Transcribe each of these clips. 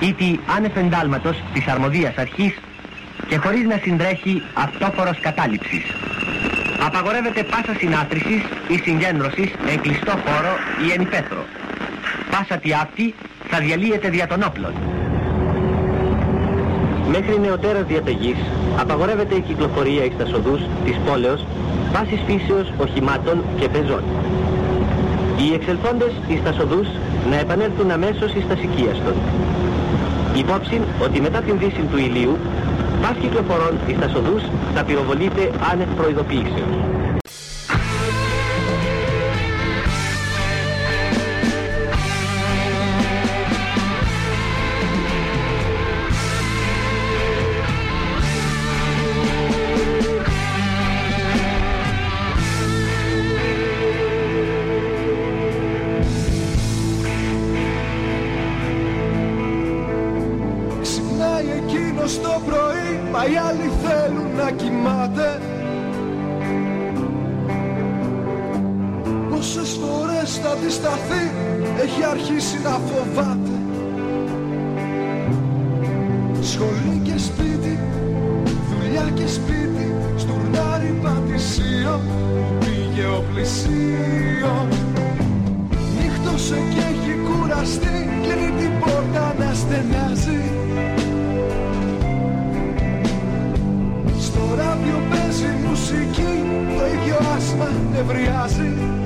ή τη άνευ εντάλματος της αρμοδίας αρχής και χωρίς να συντρέχει αυτόφορος κατάληψης. Απαγορεύεται πάσα συνάτρησης ή συγκέντρωσης εν κλειστό χώρο ή εν υπέθρο. Πάσα τη αυτή θα διαλύεται δια των όπλων. Μέχρι νεωτέρας διαταγής απαγορεύεται η κυκλοφορία εις τα σοδούς της πόλεως βάσης φύσεως οχημάτων και πεζών. Οι εξελφόντες εις τα να επανέλθουν αμέσως εις τα σικίαστον. Υπόψη ότι μετά την δύση του ηλίου, πας κυκλοφορών εις τα σοδούς θα πυροβολείται άνευ προειδοποίησεων. de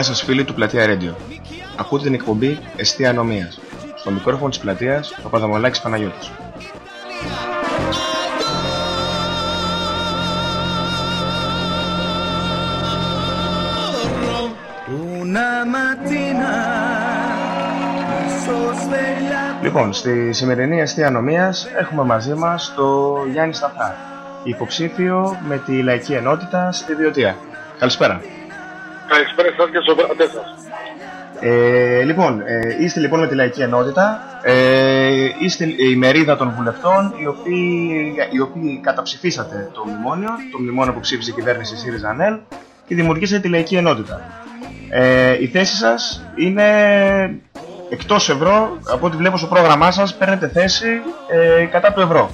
Γεια σας φίλοι του Πλατεία Radio. Ακούτε την εκπομπή Εστία Ανομίας. Στο μικρόφωνο της πλατείας, ο Παδαμολάκης Παναγιώτης. Λοιπόν, στη σημερινή Εστία Ανομίας έχουμε μαζί μας το Γιάννη Σταθά, υποψήφιο με τη Λαϊκή Ενότητα στη Διωτία. Καλησπέρα. Καλησπέρα σας και στους οπερατές σας. Ε, λοιπόν, ε, είστε λοιπόν με τη Λαϊκή Ενότητα, ε, είστε η μερίδα των βουλευτών οι οποίοι, οι οποίοι καταψηφίσατε το μνημόνιο, το μνημόνιο που ψήφισε η κυβέρνηση ΣΥΡΙΖΑ ΑΝΕΛ και δημιουργήσατε τη Λαϊκή Ενότητα. Ε, η θέση σας είναι εκτός ευρώ, από ό,τι βλέπω στο πρόγραμμά σας, παίρνετε θέση ε, κατά του ευρώ.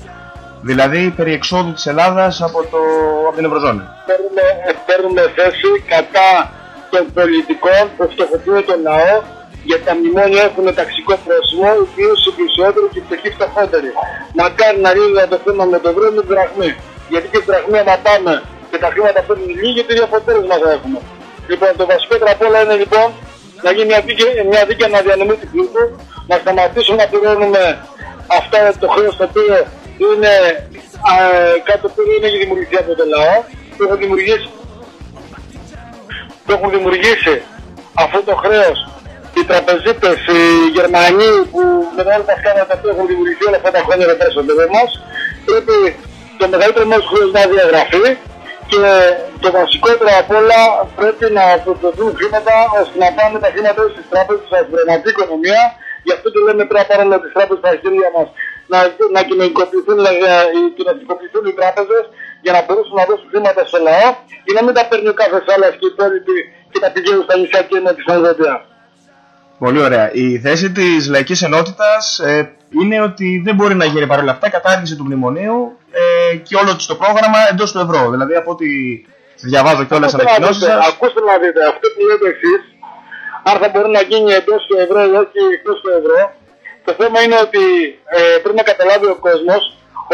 Δηλαδή περί εξόδου της Ελλάδας από, το, από την Ευρωζώνη. Παίρνουμε, παίρνουμε θέση κατά των πολιτικών που φτωχοποιούν τον λαό για τα μνημόνια έχουν ταξικό πρόσημο, ιδίως οι πλησιότεροι και οι φτωχοί φτωχότεροι. Μακάρι να λύνουν το θέμα με το ευρώ με την δραχμή. Γιατί και την δραχμή άμα πάμε και τα χρήματα παίρνουν λίγοι, τι αποτέλεσμα θα έχουμε. Λοιπόν, το βασικό απ' όλα είναι λοιπόν να γίνει μια δίκαια, μια δίκαια αναδιανομή του πλούτου, να σταματήσουμε να πληρώνουμε αυτά το χρέος το οποίο είναι α, κάτι το οποίο δεν έχει δημιουργηθεί από το λαό, που έχουν δημιουργήσει, που έχουν δημιουργήσει αυτό το χρέος οι τραπεζίτες, οι Γερμανοί που με όλα τα σκάνδαλα που έχουν δημιουργηθεί όλα αυτά τα χρόνια εδώ πέρα στο μας, πρέπει το μεγαλύτερο μέρος του χρέους να διαγραφεί και το βασικότερο απ' όλα πρέπει να αποδοθούν χρήματα ώστε να πάνε τα χρήματα στις τράπεζες στην πραγματική οικονομία. Γι' αυτό και λέμε πρέπει να πάρουμε τις τράπεζες στα χέρια μας να, να κοινωνικοποιηθούν, οι τράπεζες για να μπορέσουν να δώσουν χρήματα στο λαό και να μην τα παίρνει ο κάθε άλλος και οι υπόλοιποι και τα πηγαίνουν στα νησιά και με τη Σανδρέτια. Πολύ ωραία. Η θέση της Λαϊκής Ενότητας ε, είναι ότι δεν μπορεί να γίνει παρόλα αυτά κατάργηση του μνημονίου ε, και όλο το πρόγραμμα εντός του ευρώ. Δηλαδή από ό,τι διαβάζω και όλες τις ανακοινώσεις σας. Ακούστε να δείτε, αυτό που λέτε εσείς, αν θα μπορεί να γίνει εντός του ευρώ ή όχι εκτός του ευρώ, το θέμα είναι ότι ε, πρέπει να καταλάβει ο κόσμος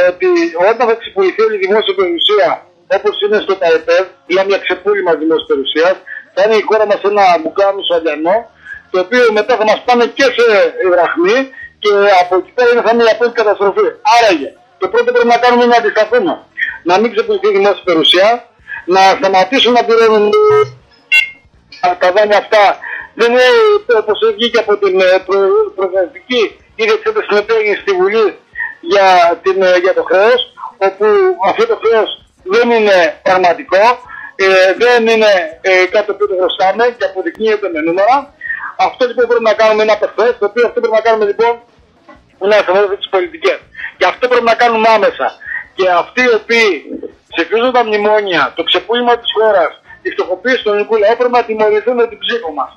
ότι όταν θα ξεπουληθεί όλη η δημόσια περιουσία όπως είναι στο ΤΑΕΠΕΔ, για μια ξεπούλημα δημόσιας περιουσίας, θα είναι η χώρα μας ένα μπουκάμισο αδιανό, το οποίο μετά θα μας πάνε και σε δραχμή και από εκεί πέρα θα είναι η απόλυτη καταστροφή. Άραγε, το πρώτο πρέπει να κάνουμε είναι να αντισταθούμε. Να μην ξεπουληθεί η δημόσια περιουσία, να σταματήσουν να πληρώνουν τα δάνεια αυτά. Δεν είναι όπως βγήκε από την ε, προεδρική ήδη εξέταση στην οποία έγινε στη Βουλή για, την, ε, για το χρέος, όπου αυτό το χρέος δεν είναι πραγματικό, ε, δεν είναι ε, κάτι που το χρωστάμε και αποδεικνύεται με νούμερα. Αυτό λοιπόν πρέπει να κάνουμε ένα απευθές, το οποίο αυτό πρέπει να κάνουμε λοιπόν είναι να εφαρμόζουμε τις πολιτικές. Και αυτό πρέπει να κάνουμε άμεσα. Και αυτοί οι οποίοι ψηφίζουν τα μνημόνια, το ξεπούλημα της χώρας, τη φτωχοποίηση του ελληνικού λαού πρέπει να τιμωρηθούν με την ψήφο μας.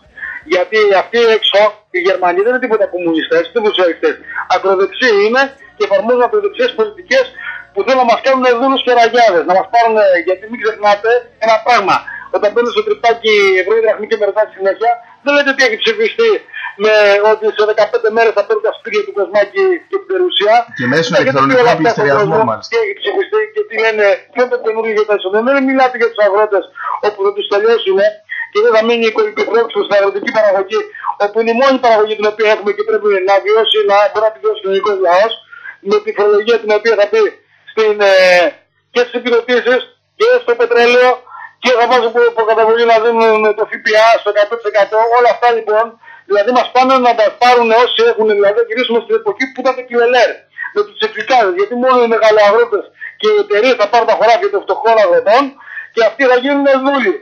Γιατί αυτοί έξω, οι Γερμανοί δεν είναι τίποτα κομμουνιστές, τίποτα σοσιαλιστές. Ακροδεξιοί είναι και εφαρμόζουν ακροδεξιές πολιτικές που θέλουν να μας κάνουν δούλους και ραγιάδες. Να μας πάρουν, γιατί μην ξεχνάτε ένα πράγμα. Όταν μπαίνουν στο τρυπάκι ευρώ ή δραχμή και μετά συνέχεια, δεν λέτε ότι έχει ψηφιστεί με ότι σε 15 μέρες θα παίρνουν τα σπίτια του Κοσμάκη και την περιουσία. Και μέσω ηλεκτρονικού πληστηριασμού μάλιστα. Και έχει ψηφιστεί και τι λένε, ποιο το καινούργιο για τα εισοδήματα. Δεν μιλάτε για τους αγρότες όπου θα τους τελειώσουν και δεν θα μείνει η οικονομική στην αγροτική παραγωγή, όπου είναι η μόνη παραγωγή την οποία έχουμε και πρέπει να βιώσει, να μπορεί να τη βιώσει ο ελληνικό λαός, με τη φορολογία την οποία θα πει στην, ε, και στις επιδοτήσεις και στο πετρέλαιο και θα βάζουν προκαταβολή να δίνουν το ΦΠΑ στο 100%. Όλα αυτά λοιπόν, δηλαδή μας πάνε να τα πάρουν όσοι έχουν, δηλαδή να γυρίσουμε στην εποχή που ήταν το κιλελέρ με τους εξικάδε. Γιατί μόνο οι μεγαλοαγρότες και οι εταιρείες θα πάρουν τα χωράφια των φτωχών αγροτών και αυτοί θα γίνουν δούλοι.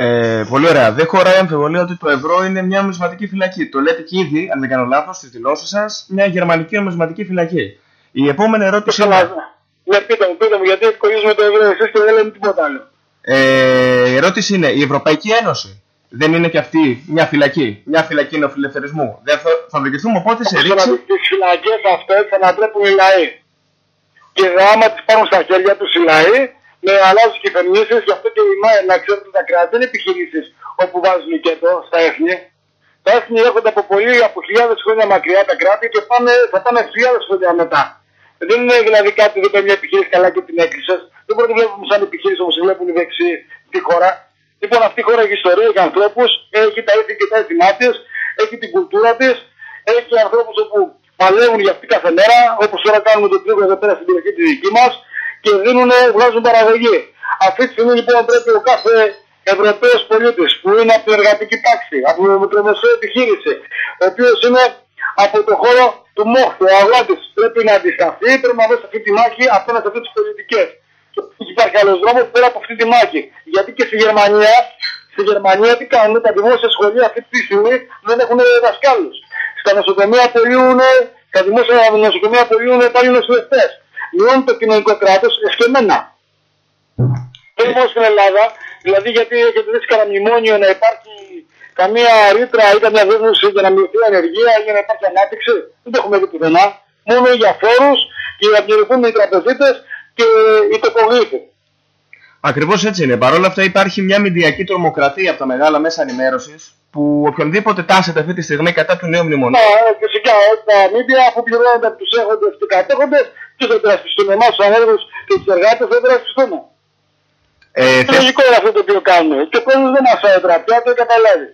Ε, πολύ ωραία. Δεν χωράει αμφιβολία ότι το ευρώ είναι μια νομισματική φυλακή. Το λέτε και ήδη, αν δεν κάνω λάθος, στις δηλώσεις σας, μια γερμανική νομισματική φυλακή. Η επόμενη ερώτηση είναι. Ναι, πείτε μου, πείτε μου, γιατί ευκολίζουμε το ευρώ εσείς και δεν λέμε τίποτα άλλο. Ε, η ερώτηση είναι, η Ευρωπαϊκή Ένωση δεν είναι και αυτή μια φυλακή, μια φυλακή νεοφιλελευθερισμού. Δεν θα, θα οδηγηθούμε οπότε σε ρήξη; Τις φυλακές αυτές θα ανατρέπουν οι λαοί. Και άμα τις πάρουν στα χέρια τους οι λαοί, με αλλάζουν κυβερνήσεις, γι' αυτό και η ΜΑΕ να ξέρετε τα κράτη δεν είναι επιχειρήσεις όπου βάζουν και εδώ στα έθνη. Τα έθνη έρχονται από πολλοί, από χιλιάδες χρόνια μακριά τα κράτη και πάνε, θα πάνε χιλιάδες χρόνια μετά. Δεν είναι δηλαδή κάτι που μια επιχείρηση καλά και την έκλεισες. Δεν μπορεί να βλέπουμε σαν επιχείρηση όπως βλέπουν οι δεξιοί τη χώρα. Λοιπόν, αυτή η χώρα έχει ιστορία, έχει ανθρώπους, έχει τα ήθη και τα έθιμά της, έχει την κουλτούρα της, έχει ανθρώπους που παλεύουν για αυτή κάθε μέρα, όπως τώρα κάνουμε το τρίγωνο εδώ πέρα στην περιοχή τη δική μας και δίνουν, βγάζουν παραγωγή. Αυτή τη στιγμή λοιπόν πρέπει ο κάθε Ευρωπαίος πολίτης που είναι από την εργατική τάξη, από την μικρομεσαία επιχείρηση, ο οποίος είναι από το χώρο του μόχθου, ο αγρότης, πρέπει να αντισταθεί, πρέπει να δώσει αυτή τη μάχη απέναντι σε αυτές τις πολιτικές. Και δεν υπάρχει άλλος δρόμος πέρα από αυτή τη μάχη. Γιατί και στη Γερμανία, στη Γερμανία τι κάνουν, τα δημόσια σχολεία αυτή τη στιγμή δεν έχουν δασκάλους. Στα νοσοκομεία απολύουν, στα δημόσια νοσοκομεία απολύουν πάλι νοσηλευτέ. Μειώνει το κοινωνικό κράτος εσκεμμένα. Δεν μόνο στην Ελλάδα, δηλαδή γιατί έχετε δει κανένα μνημόνιο να υπάρχει καμία ρήτρα ή καμία δέσμευση για να μειωθεί η ανεργία ή για να υπάρχει ανάπτυξη; Δεν το έχουμε δει πουθενά. Μόνο για φόρους και για να πληρωθούν οι τραπεζίτες και οι τοπογλήφοι. Ακριβώς έτσι είναι. Παρ' όλα αυτά υπάρχει μια μηντιακή τρομοκρατία από τα μεγάλα μέσα ενημέρωσης που οποιονδήποτε τάσεται αυτή τη στιγμή κατά του νέου μνημονίου. Ναι, φυσικά τα μίντια που πληρώνονται από τους έχοντε και κατέχοντες, ποιου θα περασπιστούν, εμάς τους ανέργους και τους εργάτες δεν περασπιστούν. Ε, Είναι θες- λογικό είναι αυτό το οποίο κάνουμε. Και ο κόσμος δεν μας φάει πια, το καταλάβει.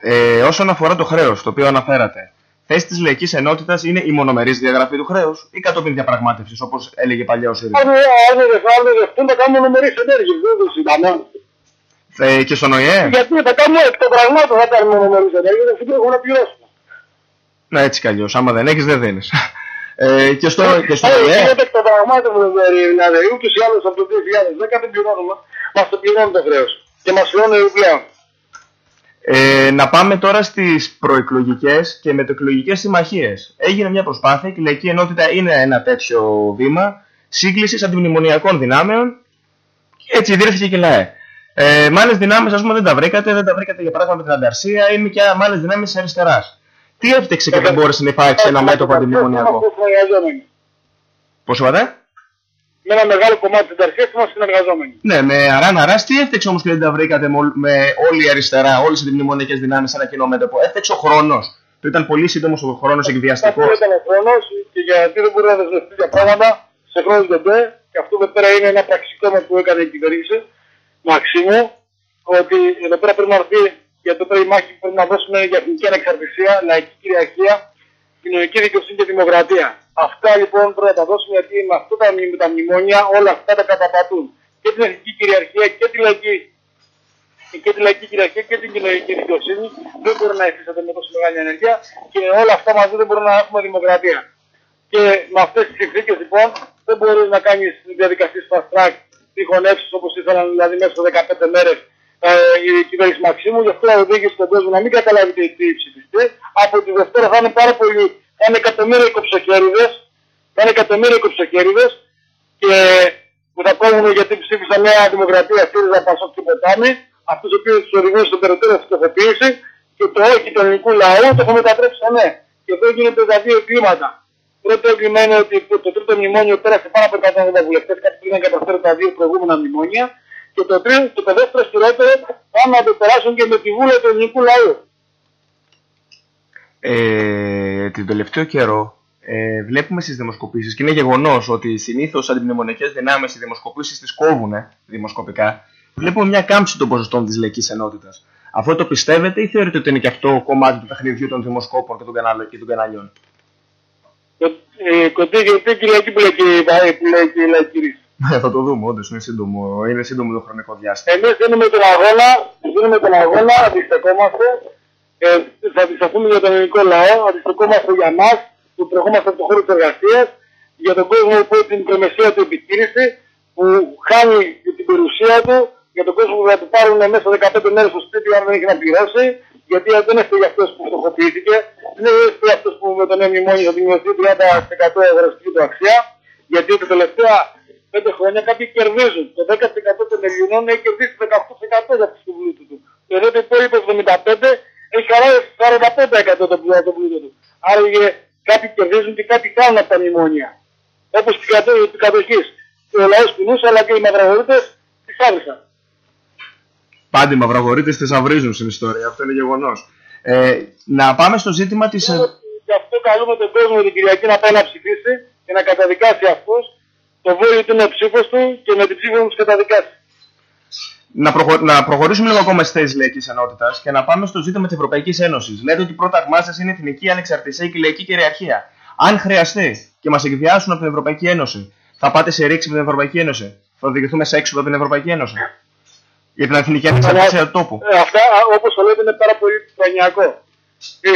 ε, όσον αφορά το χρέος, το οποίο αναφέρατε, θέση της λαϊκής ενότητας είναι η μονομερής διαγραφή του χρέους ή κατόπιν διαπραγμάτευσης, όπως έλεγε παλιά ο ΣΥΡΙΖΑ. Αν αν δεν αν δεν δεχτούν, θα κάνουμε νομερεί ενέργειες. Δεν το συζητάμε. Ε, και στον ΟΗΕ; Γιατί θα κάνουμε εκ των πραγμάτων θα κάνουμε νομερεί ενέργειες, δεν έχουμε να πληρώσουμε. Ναι, έτσι κι αλλιώς. Άμα δεν έχεις, δεν δίνεις. Ε, και στο, και στο Ε, ΟΗΕ. Γίνεται εκ των πραγμάτων δηλαδή. Δηλαδή, ούτω ή άλλω από το 2010 δεν πληρώνουμε. Μα το πληρώνει το χρέο. Και μα πληρώνει επιπλέον. Ε, να πάμε τώρα στις προεκλογικές και μετεκλογικές συμμαχίες. Έγινε μια προσπάθεια και η Λαϊκή Ενότητα είναι ένα τέτοιο βήμα σύγκλησης αντιμνημονιακών δυνάμεων και έτσι ιδρύθηκε και η ΛΑΕ. Ε, με άλλες δυνάμεις ας πούμε δεν τα βρήκατε, δεν τα βρήκατε για παράδειγμα με την Ανταρσία ή με, και με άλλες δυνάμεις της αριστεράς. Τι έφτιαξε και δεν μπόρεσε να υπάρξει ένα μέτωπο αντιμνημονιακό; Είμαστε συνεργαζόμενοι. Πώς είπατε; Με ένα μεγάλο κομμάτι της αρχής είμαστε συνεργαζόμενοι. Ναι, με αράν αράς, τι έφτιαξε όμως και δεν τα βρήκατε με, όλ- με όλη η αριστερά, όλες οι αντιμνημονιακές δυνάμεις σε ένα κοινό μέτωπο; Έφτιαξε ο χρόνος. Το ήταν πολύ σύντομος ο χρόνος Αυτό εκβιαστικός. ήταν ο χρόνος και γιατί δεν μπορεί να δεσμευτεί για πράγματα σε χρόνου ντεμπέ. Και αυτό εδώ πέρα είναι ένα πραξικόπημα που έκανε η κυβέρνηση Μαξίμου. Ότι εδώ πέρα πρέπει να έρθει για το πέρα η μάχη που πρέπει να δώσουμε για εθνική ανεξαρτησία, λαϊκή κυριαρχία, κοινωνική δικαιοσύνη και δημοκρατία. Αυτά λοιπόν πρέπει να τα δώσουμε γιατί με αυτά τα, μνη- τα μνημόνια όλα αυτά τα καταπατούν. Και την εθνική κυριαρχία και τη λαϊκή και τη λαϊκή κυριαρχία και την κοινωνική δικαιοσύνη δεν μπορεί να υφίσταται με τόσο μεγάλη ενέργεια και όλα αυτά μαζί δεν μπορούμε να έχουμε δημοκρατία. Και με αυτές τις συνθήκες λοιπόν δεν μπορεί να κάνεις διαδικασίες fast track τυχονεύσεις όπως ήθελαν δηλαδή μέσα σε 15 μέρες ε, η κυβέρνηση Μαξίμου. Γι' αυτό οδήγησε τον κόσμο να μην καταλάβει τι, τι ψηφιστεί. Από τη Δευτέρα θα είναι πάρα πολλοί, θα είναι εκατομμύρια κοψοχέριδε, θα είναι εκατομμύρια κοψοχέριδε και που θα κόβουν γιατί ψήφισαν μια δημοκρατία ΣΥΡΙΖΑ Πασόκ και Ποτάμι, αυτούς τους οποίους τους οδηγούν στην περαιτέρω φτωχοποίηση και το όχι του ελληνικού λαού το έχουν μετατρέψει σε ναι. Και εδώ γίνεται τα δύο εγκλήματα. Πρώτο έγκλημα είναι ότι το τρίτο μνημόνιο πέρασε πάνω από 180 βουλευτέ, κάτι που δεν καταφέρει τα δύο προηγούμενα μνημόνια. Και το, τρίτο, και το δεύτερο χειρότερο πάνε να το περάσουν και με τη βούλα του ελληνικού λαού. Ε, τον τελευταίο καιρό ε, βλέπουμε στις δημοσκοπήσεις και είναι γεγονός ότι συνήθως αντιμνημονιακές δυνάμεις οι δημοσκοπήσεις τις κόβουν δημοσκοπικά. Βλέπουμε μια κάμψη των ποσοστών της λαϊκής ενότητας. Αυτό το πιστεύετε ή θεωρείτε ότι είναι και αυτό κομμάτι του παιχνιδιού των δημοσκόπων και των, κανάλ, και των καναλιών; Ε, Κοντή γιατί και η λαϊκή που λέει και η που λέει και η λαϊκή ρίση. Ε, θα το δούμε, όντως είναι σύντομο, είναι σύντομο το χρονικό διάστημα. Εμείς δίνουμε τον αγώνα, δίνουμε τον αγώνα, αντιστεκόμαστε. Ε, θα αντισταθούμε για τον ελληνικό λαό, αντιστεκόμαστε για εμά που τρεχόμαστε από το χώρο της εργασίας, για τον κόσμο που έχει την μικρομεσαία του επιχείρηση, που χάνει την περιουσία του, για τον κόσμο που θα του πάρουν μέσα 15 μέρες στο σπίτι αν δεν έχει να πληρώσει, γιατί δεν είναι για αυτός που φτωχοποιήθηκε, δεν είναι για αυτός που με τον νέο μνημόνιο θα δημιουργηθεί 30% αγοραστική του αξία, γιατί τα τελευταία πέντε χρόνια κάποιοι κερδίζουν. Το 10% των Ελληνών έχει κερδίσει 18% για τους πλούτου τους. Ενώ το υπόλοιπο 75% έχει χαράσει 45% το πλούτο τους. Άρα κάποιοι κερδίζουν και κάποιοι κάνουν από τα μνημόνια. Όπως την κατοχής. Και ο λαός κουνούσε αλλά και οι μαυραγωρίτε τις άβρισαν. Πάντα οι μαυραγωρίτες τις αυρίζουν στην ιστορία, αυτό είναι γεγονός. Ε, να πάμε στο ζήτημα της... Γι' αυτό καλούμε τον κόσμο την Κυριακή να πάει να ψηφίσει και να καταδικάσει αυτούς. Το βόλιο του είναι ο ψήφος του και με την ψήφος τους καταδικάσει. να, προχω... να προχωρήσουμε λίγο ακόμα στις θέσει λαϊκή ενότητα και να πάμε στο ζήτημα της Ευρωπαϊκής Ένωσης. Λέτε ότι πρόταγμά σα είναι εθνική ανεξαρτησία και λαϊκή κυριαρχία. Αν χρειαστεί και μας εκδιάσουν από την Ευρωπαϊκή Ένωση, θα πάτε σε ρήξη με την Ευρωπαϊκή Ένωση; Θα οδηγηθούμε σε έξοδο από την Ευρωπαϊκή Ένωση; Για την εθνική ανεξαρτησία του τόπου; Ε, αυτά, όπως το λέτε, είναι πάρα πολύ προνιακό. Ε,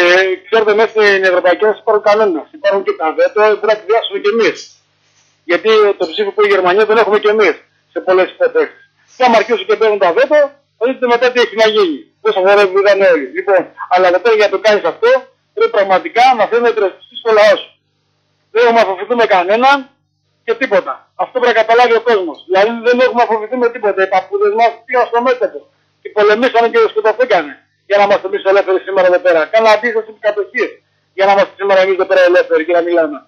ξέρετε, μέσα στην Ευρωπαϊκή Ένωση υπάρχουν κανόνες. Υπάρχουν και τα βέτο, πρέπει να εκδιάσουμε κι εμείς. Γιατί το ψήφο που η Γερμανία δεν έχουμε κι εμείς σε πολλές υποτάξει. Και άμα αρχίσουν και παίρνουν τα βέτο, θα δείτε μετά τι έχει να γίνει. Πόσο φορέ βγήκαν όλοι. Λοιπόν, αλλά μετά για να το κάνεις αυτό, πρέπει πραγματικά να θέλει να υπερασπιστεί στο λαό σου. Δεν έχουμε αφοφηθεί με κανέναν και τίποτα. Αυτό πρέπει να καταλάβει ο κόσμος. Δηλαδή δεν έχουμε αφοφηθεί με τίποτα. Οι παππούδες μας πήγαν στο μέτωπο και πολεμήσανε και σκοτωθήκανε για να είμαστε εμείς ελεύθεροι σήμερα εδώ πέρα. Κάναμε αντίθεση με κατοχή για να είμαστε σήμερα εμείς εδώ πέρα ελεύθεροι και να μιλάμε.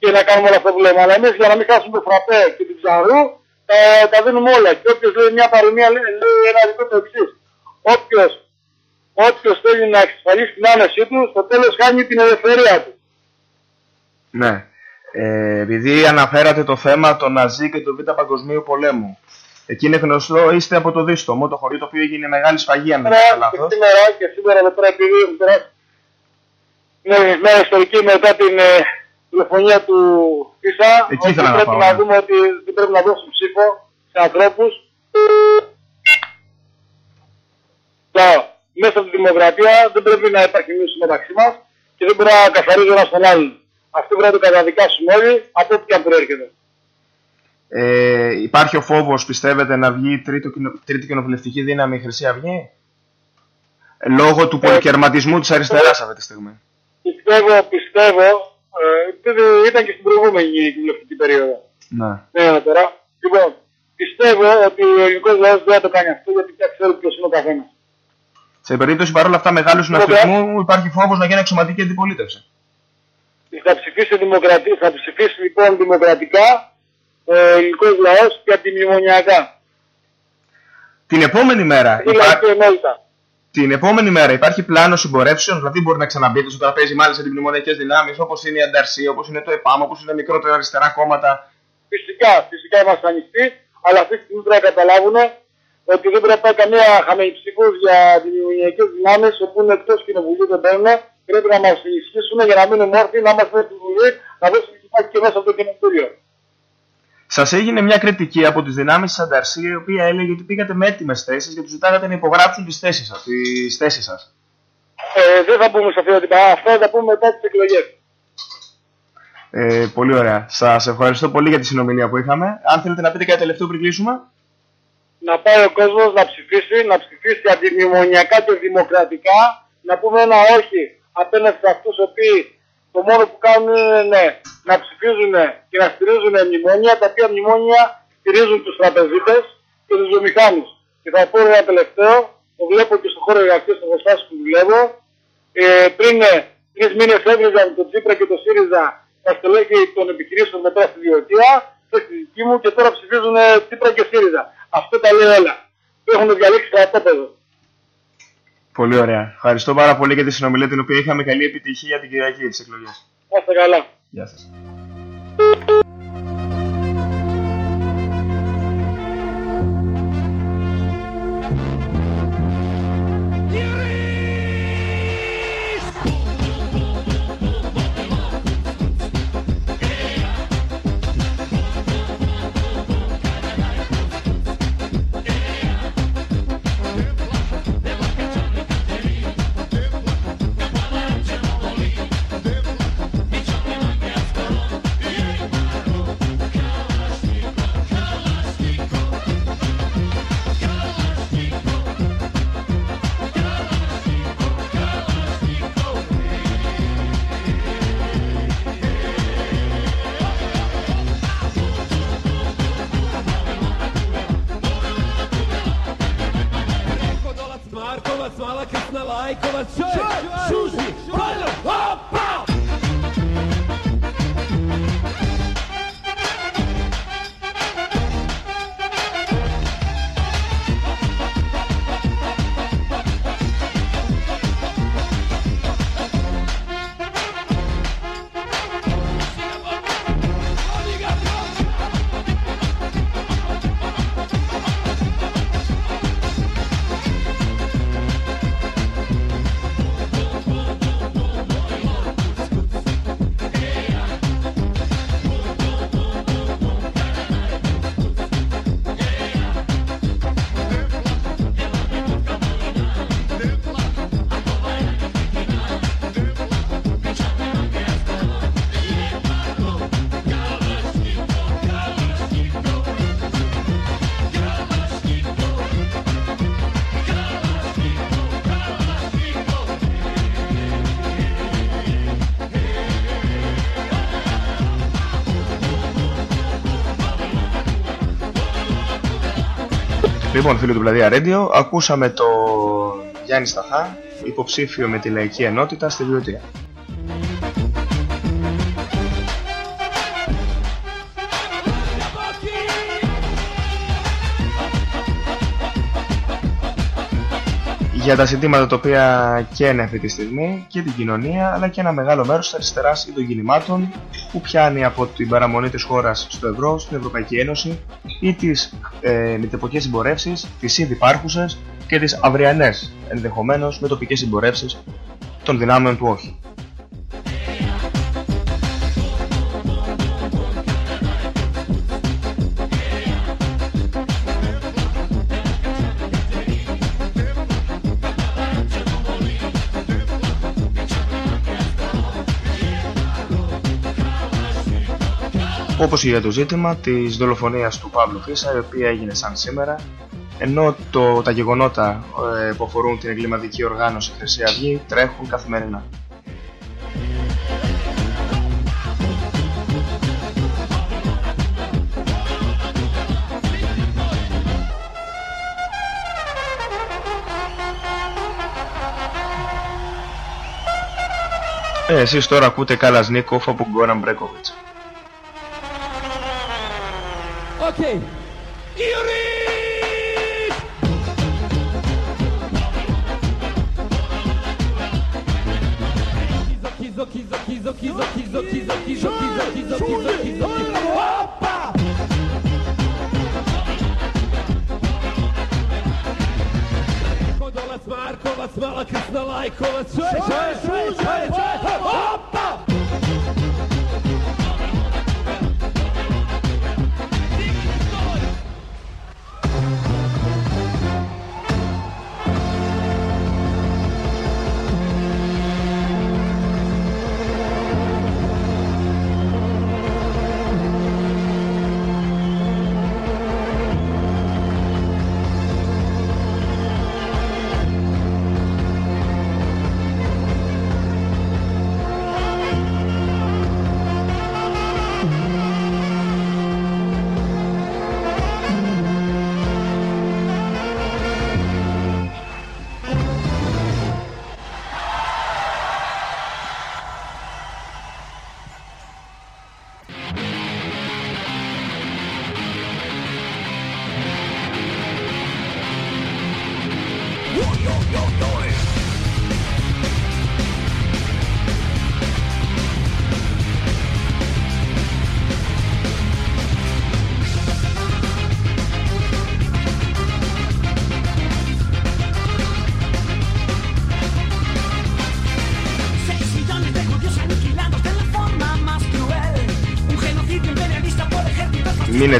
Και να κάνουμε όλα αυτά που λέμε. Αλλά εμείς για να μην χάσουμε το φραπέ και την ψαρού, τα, τα δίνουμε όλα. Και όποιος λέει μια παροιμία λέει, λέει ένα δικό το εξής. Όποιος όποιος θέλει να εξασφαλίσει την άνεσή του, στο τέλος χάνει την ελευθερία του. Ναι. Ε, επειδή αναφέρατε το θέμα των Ναζί και του Β' Παγκοσμίου Πολέμου. Εκεί είναι γνωστό, είστε από το Δίστομο, το χωρί το οποίο έγινε μεγάλη σφαγή, αν δεν κάνω λάθος. Και σήμερα, και σήμερα εδώ πέρα, επειδή τώρα είναι μια ιστορική μετά την ε, τηλεφωνία του ΙΣΑ, Εκεί ήθελα να πρέπει πάω, να ναι. δούμε ότι δεν πρέπει να δώσουν ψήφο σε ανθρώπους Τώρα, μέσα από τη δημοκρατία δεν πρέπει να υπάρχει μείωση μεταξύ μας και δεν πρέπει να καθαρίζει ένας τον άλλον. Αυτό πρέπει να το καταδικάσουμε όλοι από ό,τι και αν προέρχεται. Ε, υπάρχει ο φόβος, πιστεύετε, να βγει τρίτο, κοινο- τρίτη κοινοβουλευτική δύναμη η Χρυσή Αυγή; Ε, Λόγω του πολυκερματισμού της αριστεράς αυτή τη στιγμή. Πιστεύω, πιστεύω, ε, δεν- ήταν και στην προηγούμενη κοινοβουλευτική περίοδο. Ναι. Ναι, τώρα. Λοιπόν, πιστεύω ότι ο ελληνικό λαό δεν θα το κάνει αυτό γιατί πια ξέρει ποιος είναι ο καθένας. Σε περίπτωση παρόλα αυτά μεγάλου συνασπισμού υπάρχει φόβος να γίνει αξιωματική αντιπολίτευση. Θα ψηφίσει, δημοκρατία, θα ψηφίσει λοιπόν δημοκρατικά ο ελληνικό λαό και αντιμνημονιακά. Την επόμενη μέρα, Είναι υπά... λαϊκή ενότητα. Την επόμενη μέρα υπάρχει πλάνο συμπορεύσεων, δηλαδή μπορεί να ξαναμπείτε στο τραπέζι με άλλε αντιμνημονιακέ δυνάμεις όπως είναι η Ανταρσία, όπως είναι το ΕΠΑΜ, όπως είναι μικρότερα αριστερά κόμματα. Φυσικά, φυσικά είμαστε ανοιχτοί, αλλά αυτή τη στιγμή πρέπει να καταλάβουν ότι δεν πρέπει να πάει καμία χαμηλή για αντιμνημονιακέ δυνάμεις όπου είναι εκτός κοινοβουλίου δεν παίρνουν. Πρέπει να μας ενισχύσουν για να μείνουμε όρθιοι, να είμαστε στη Βουλή, να δώσουμε και και μέσα από το κοινοβούλιο. Σας έγινε μια κριτική από τις δυνάμεις της Ανταρσία, η οποία έλεγε ότι πήγατε με έτοιμες θέσεις και τους ζητάγατε να υπογράψουν τις θέσεις σας. Τις θέσεις σας. Ε, δεν θα πούμε σε αυτό, ότι αυτό θα τα πούμε μετά τις εκλογές. Ε, πολύ ωραία. Σας ευχαριστώ πολύ για τη συνομιλία που είχαμε. Αν θέλετε να πείτε κάτι τελευταίο πριν κλείσουμε. να πάει ο κόσμος να ψηφίσει, να ψηφίσει αντιμνημονιακά και δημοκρατικά, να πούμε ένα όχι απέναντι σε αυτούς οι οποίοι το μόνο που κάνουν είναι ναι, να ψηφίζουν και να στηρίζουν μνημόνια, τα οποία μνημόνια στηρίζουν τους τραπεζίτες και τους βιομηχάνους. Και θα πω ένα τελευταίο, το βλέπω και στο χώρο εργασίας των εργοστάσεων που δουλεύω, ε, πριν ε, τρεις μήνες έβριζαν τον Τσίπρα και τον ΣΥΡΙΖΑ τα στελέχη των επιχειρήσεων μετά στη Διωτία, και στη δική μου και τώρα ψηφίζουν ε, Τσίπρα και ΣΥΡΙΖΑ. Αυτό τα λέει όλα. Το έχουν διαλέξει στρατόπεδο. Πολύ ωραία. Ευχαριστώ πάρα πολύ για τη συνομιλία την οποία είχαμε. Καλή επιτυχία για την Κυριακή τη εκλογή. Να είστε καλά. Γεια σας. Kovac, mala krsna lajkovac, čovjek, šuši, paljo, hop, Λοιπόν, φίλοι του Πλαδία Radio, ακούσαμε το Γιάννη Σταθά, υποψήφιο με τη Λαϊκή Ενότητα στη Βιωτία. για τα ζητήματα τα οποία καίνε αυτή τη στιγμή και την κοινωνία αλλά και ένα μεγάλο μέρος της αριστεράς ή των κινημάτων που πιάνει από την παραμονή της χώρας στο ευρώ, στην Ευρωπαϊκή Ένωση ή τις ε, με συμπορεύσει, τις ήδη υπάρχουσες και τις αυριανές ενδεχομένως με τοπικές συμπορεύσει των δυνάμεων του όχι. Όπως και για το ζήτημα της δολοφονίας του Παύλου Φίσα η οποία έγινε σαν σήμερα ενώ το, τα γεγονότα ε, που αφορούν την εγκληματική οργάνωση Χρυσή Αυγή τρέχουν καθημερινά. Ε, εσείς τώρα ακούτε Κάλας Νίκοφ από Γκόραν Μπρέκοβιτς. Okay. Kizo, kizo, kizo, kizo, kizo, kizo, kizo, kizo, kizo, kizo, kizo, kizo. Opa! Kodolac Markovac, Malakis na Lajkovac, čuje, čuje, čuje, čuje, čuje, opa!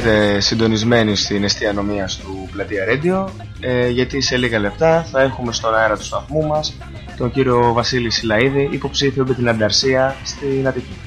Μείνετε συντονισμένοι στην εστία νομίας του Πλατεία Radio ε, γιατί σε λίγα λεπτά θα έχουμε στον αέρα του σταθμού μας τον κύριο Βασίλη Σιλαίδη υποψήφιο με την Ανταρσία στην Αττική.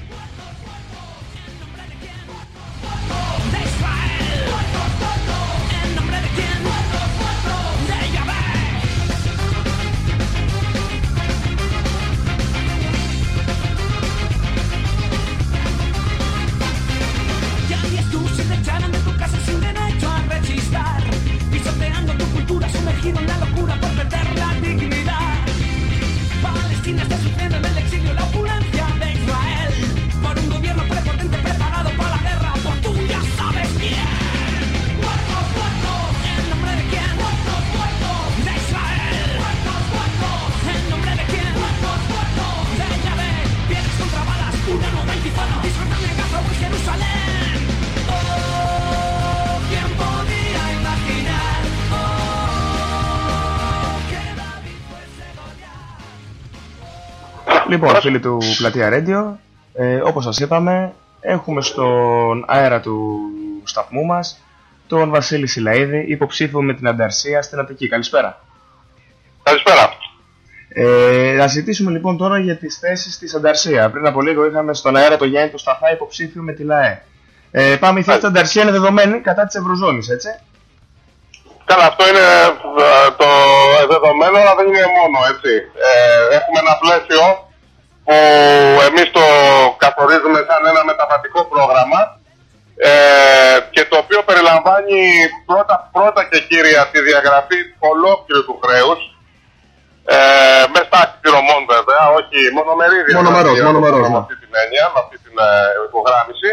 Λοιπόν, φίλοι του Πλατεία Radio, ε, όπως σας είπαμε, έχουμε στον αέρα του σταθμού μας τον Βασίλη Σιλαίδη, υποψήφιο με την Ανταρσία στην Αττική. Καλησπέρα. Καλησπέρα. Ε, να ζητήσουμε λοιπόν τώρα για τις θέσεις της Ανταρσία. Πριν από λίγο είχαμε στον αέρα το Γιάννη του Σταθά υποψήφιο με τη ΛΑΕ. Ε, πάμε, η θέση της Ανταρσία είναι δεδομένη κατά της Ευρωζώνης, έτσι. Καλά, αυτό είναι ε, το δεδομένο, αλλά δεν είναι μόνο, έτσι. Ε, έχουμε ένα πλαίσιο που εμείς το καθορίζουμε σαν ένα μεταβατικό πρόγραμμα ε, και το οποίο περιλαμβάνει περιλαμβάνει πρώτα, πρώτα και κύρια τη διαγραφή ολόκληρου του χρέους ε, με στάση πληρωμών βέβαια, όχι μονομερή διαγραφή. Μονομερός, όπως μονομερός, Με ναι. αυτή την έννοια, με αυτή την ε, υπογράμμιση.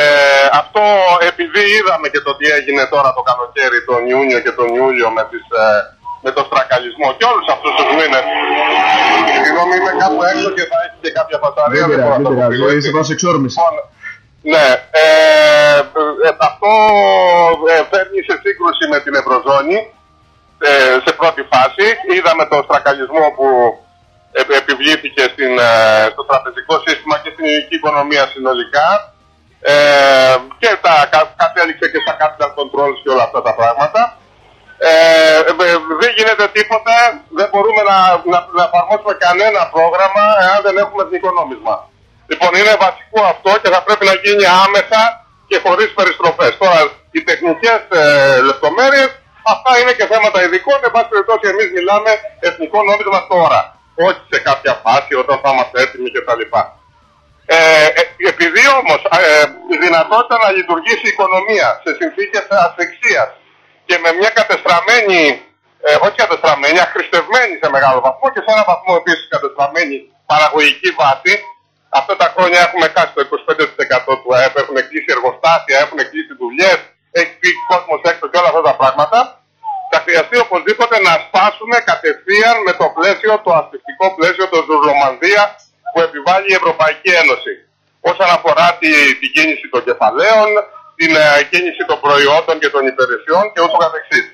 Ε, αυτό επειδή είδαμε και το τι έγινε τώρα το καλοκαίρι, τον Ιούνιο και τον Ιούλιο με, τις, ε, με το στρακαλισμό και όλους αυτούς τους μήνες. Συγγνώμη, είμαι κάπου έξω και θα έχει και κάποια μπαταρία. Δεν μπορώ πειράζει, να δεν το πειράζει. αποφύγω, Είσαι έτσι. πάνω σε εξόρμησης. Λοιπόν, ναι, ε, ε, αυτό ε, φέρνει σε σύγκρουση με την Ευρωζώνη ε, σε πρώτη φάση. Είδαμε το στρακαλισμό που ε, επιβλήθηκε στην, ε, στο τραπεζικό σύστημα και στην ελληνική οικονομία συνολικά ε, και τα, κα- κατέληξε και στα capital controls και όλα αυτά τα πράγματα. Ε, ε, δεν γίνεται τίποτα, δεν μπορούμε να, να, να εφαρμόσουμε κανένα πρόγραμμα εάν δεν έχουμε εθνικό νόμισμα. Λοιπόν, είναι βασικό αυτό και θα πρέπει να γίνει άμεσα και χωρίς περιστροφές. Τώρα, οι τεχνικές ε, λεπτομέρειες, αυτά είναι και θέματα ειδικών. Εν πάση περιπτώσει, εμείς μιλάμε εθνικό νόμισμα τώρα. Όχι σε κάποια φάση όταν θα είμαστε έτοιμοι κτλ. Ε, ε, επειδή όμως ε, η δυνατότητα να λειτουργήσει η οικονομία σε συνθήκες ασφυξίας και με μια κατεστραμμένη, ε, όχι κατεστραμμένη, αχρηστευμένη σε μεγάλο βαθμό και σε έναν βαθμό επίσης κατεστραμμένη παραγωγική βάση, αυτά τα χρόνια έχουμε χάσει το 25% του ΑΕΠ, έχουν κλείσει εργοστάσια, έχουν κλείσει δουλειές, έχει φύγει κόσμος έξω και όλα αυτά τα πράγματα, θα χρειαστεί οπωσδήποτε να σπάσουμε κατευθείαν με το πλαίσιο, το ασφυκτικό πλαίσιο, το ζουρλομανδία που επιβάλλει η Ευρωπαϊκή Ένωση. Όσον αφορά τη, την κίνηση των κεφαλαίων, την ε, κίνηση των προϊόντων και των υπηρεσιών και ούτω καθεξής.